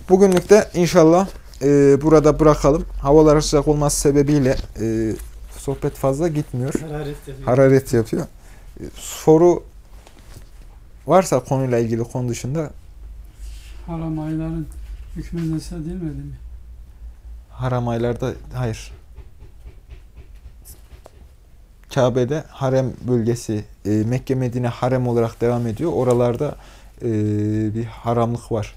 Bugünlük de inşallah e, burada bırakalım. Havalar sıcak olması sebebiyle e, sohbet fazla gitmiyor. Hararet yapıyor. Hararet yapıyor. E, soru varsa konuyla ilgili konu dışında Haram ayların hükmü nesedilmedi mi? haram aylarda hayır. Kabe'de harem bölgesi e, Mekke Medine harem olarak devam ediyor. Oralarda e, bir haramlık var.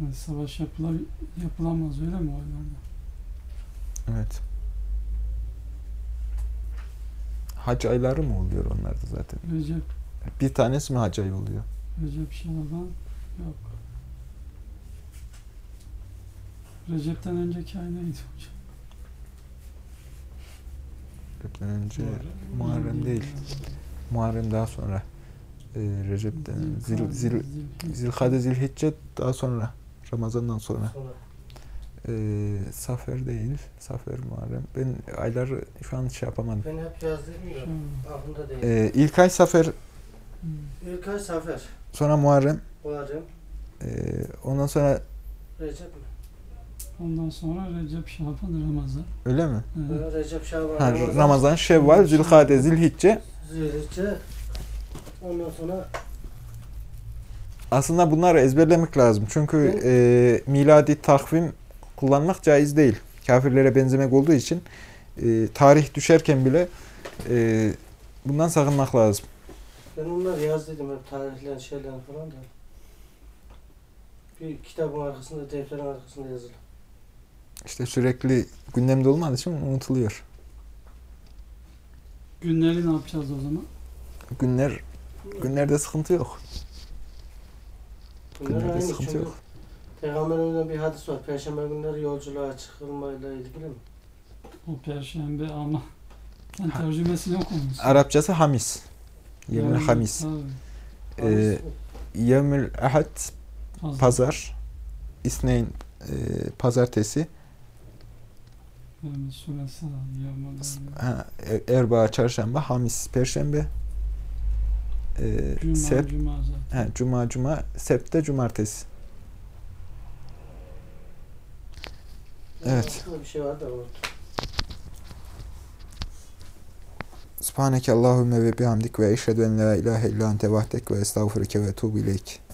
Yani savaş yapıla, yapılamaz öyle mi o aylarda? Evet. Hac ayları mı oluyor onlarda zaten? Recep, Bir tanesi mi hac ayı oluyor? Recep Şaban yok. Recep'ten önceki ay neydi hocam? Recep'ten önce Muharrem. Muharrem değil. Muharrem daha sonra. E, Recep'ten Zil, Zil, Zilhade Zilhicce daha sonra. Ramazan'dan sonra. Sonra Ee, Safer değil. Safer Muharrem. Ben ayları şu an şey yapamadım. ben hep da Şaban. aklımda değil. Ee, ilk ay Safer, Hmm. İlk ay Safer, sonra Muharrem. Muharrem, Ee, ondan sonra Recep mi? Ondan sonra Recep, Şaban, Ramazan. öyle mi? Evet. Recep, Şaban, Ha, Ramazan, Şevval, Zilhade, Zilhicce. Zilhicce. Ondan sonra Aslında bunları ezberlemek lazım. Çünkü e, miladi takvim kullanmak caiz değil. Kafirlere benzemek olduğu için e, tarih düşerken bile e, bundan sakınmak lazım. ben onları yazdıydım hep tarihler, şeyler falan da. Bir kitabın arkasında, defterin arkasında yazılı. İşte sürekli gündemde olmadığı için unutuluyor. Günleri ne yapacağız o zaman? Günler günlerde sıkıntı yok. Günlerde aynı sıkıntı yok. Peygamberimizden bir hadis var. Perşembe günleri yolculuğa çıkılmayla ilgili mi? O perşembe ama sen tercümesini okumuşsun. Arapçası hamis. Yevmül Yani, hamis. Ee, Yevmül ahad fazla. pazar. İsneyn e, pazartesi. Ha, e- Erbaa çarşamba, Hamis perşembe, e, Cuma, Sept, Cuma zaten. he, Cuma, Cuma, Sept de cumartesi. Evet. Aslında bir şey var da o. Subhaneke Allahümme ve bihamdik ve eşhedü en la ilahe illa ente vahdek ve estağfurike ve etubu ileyk.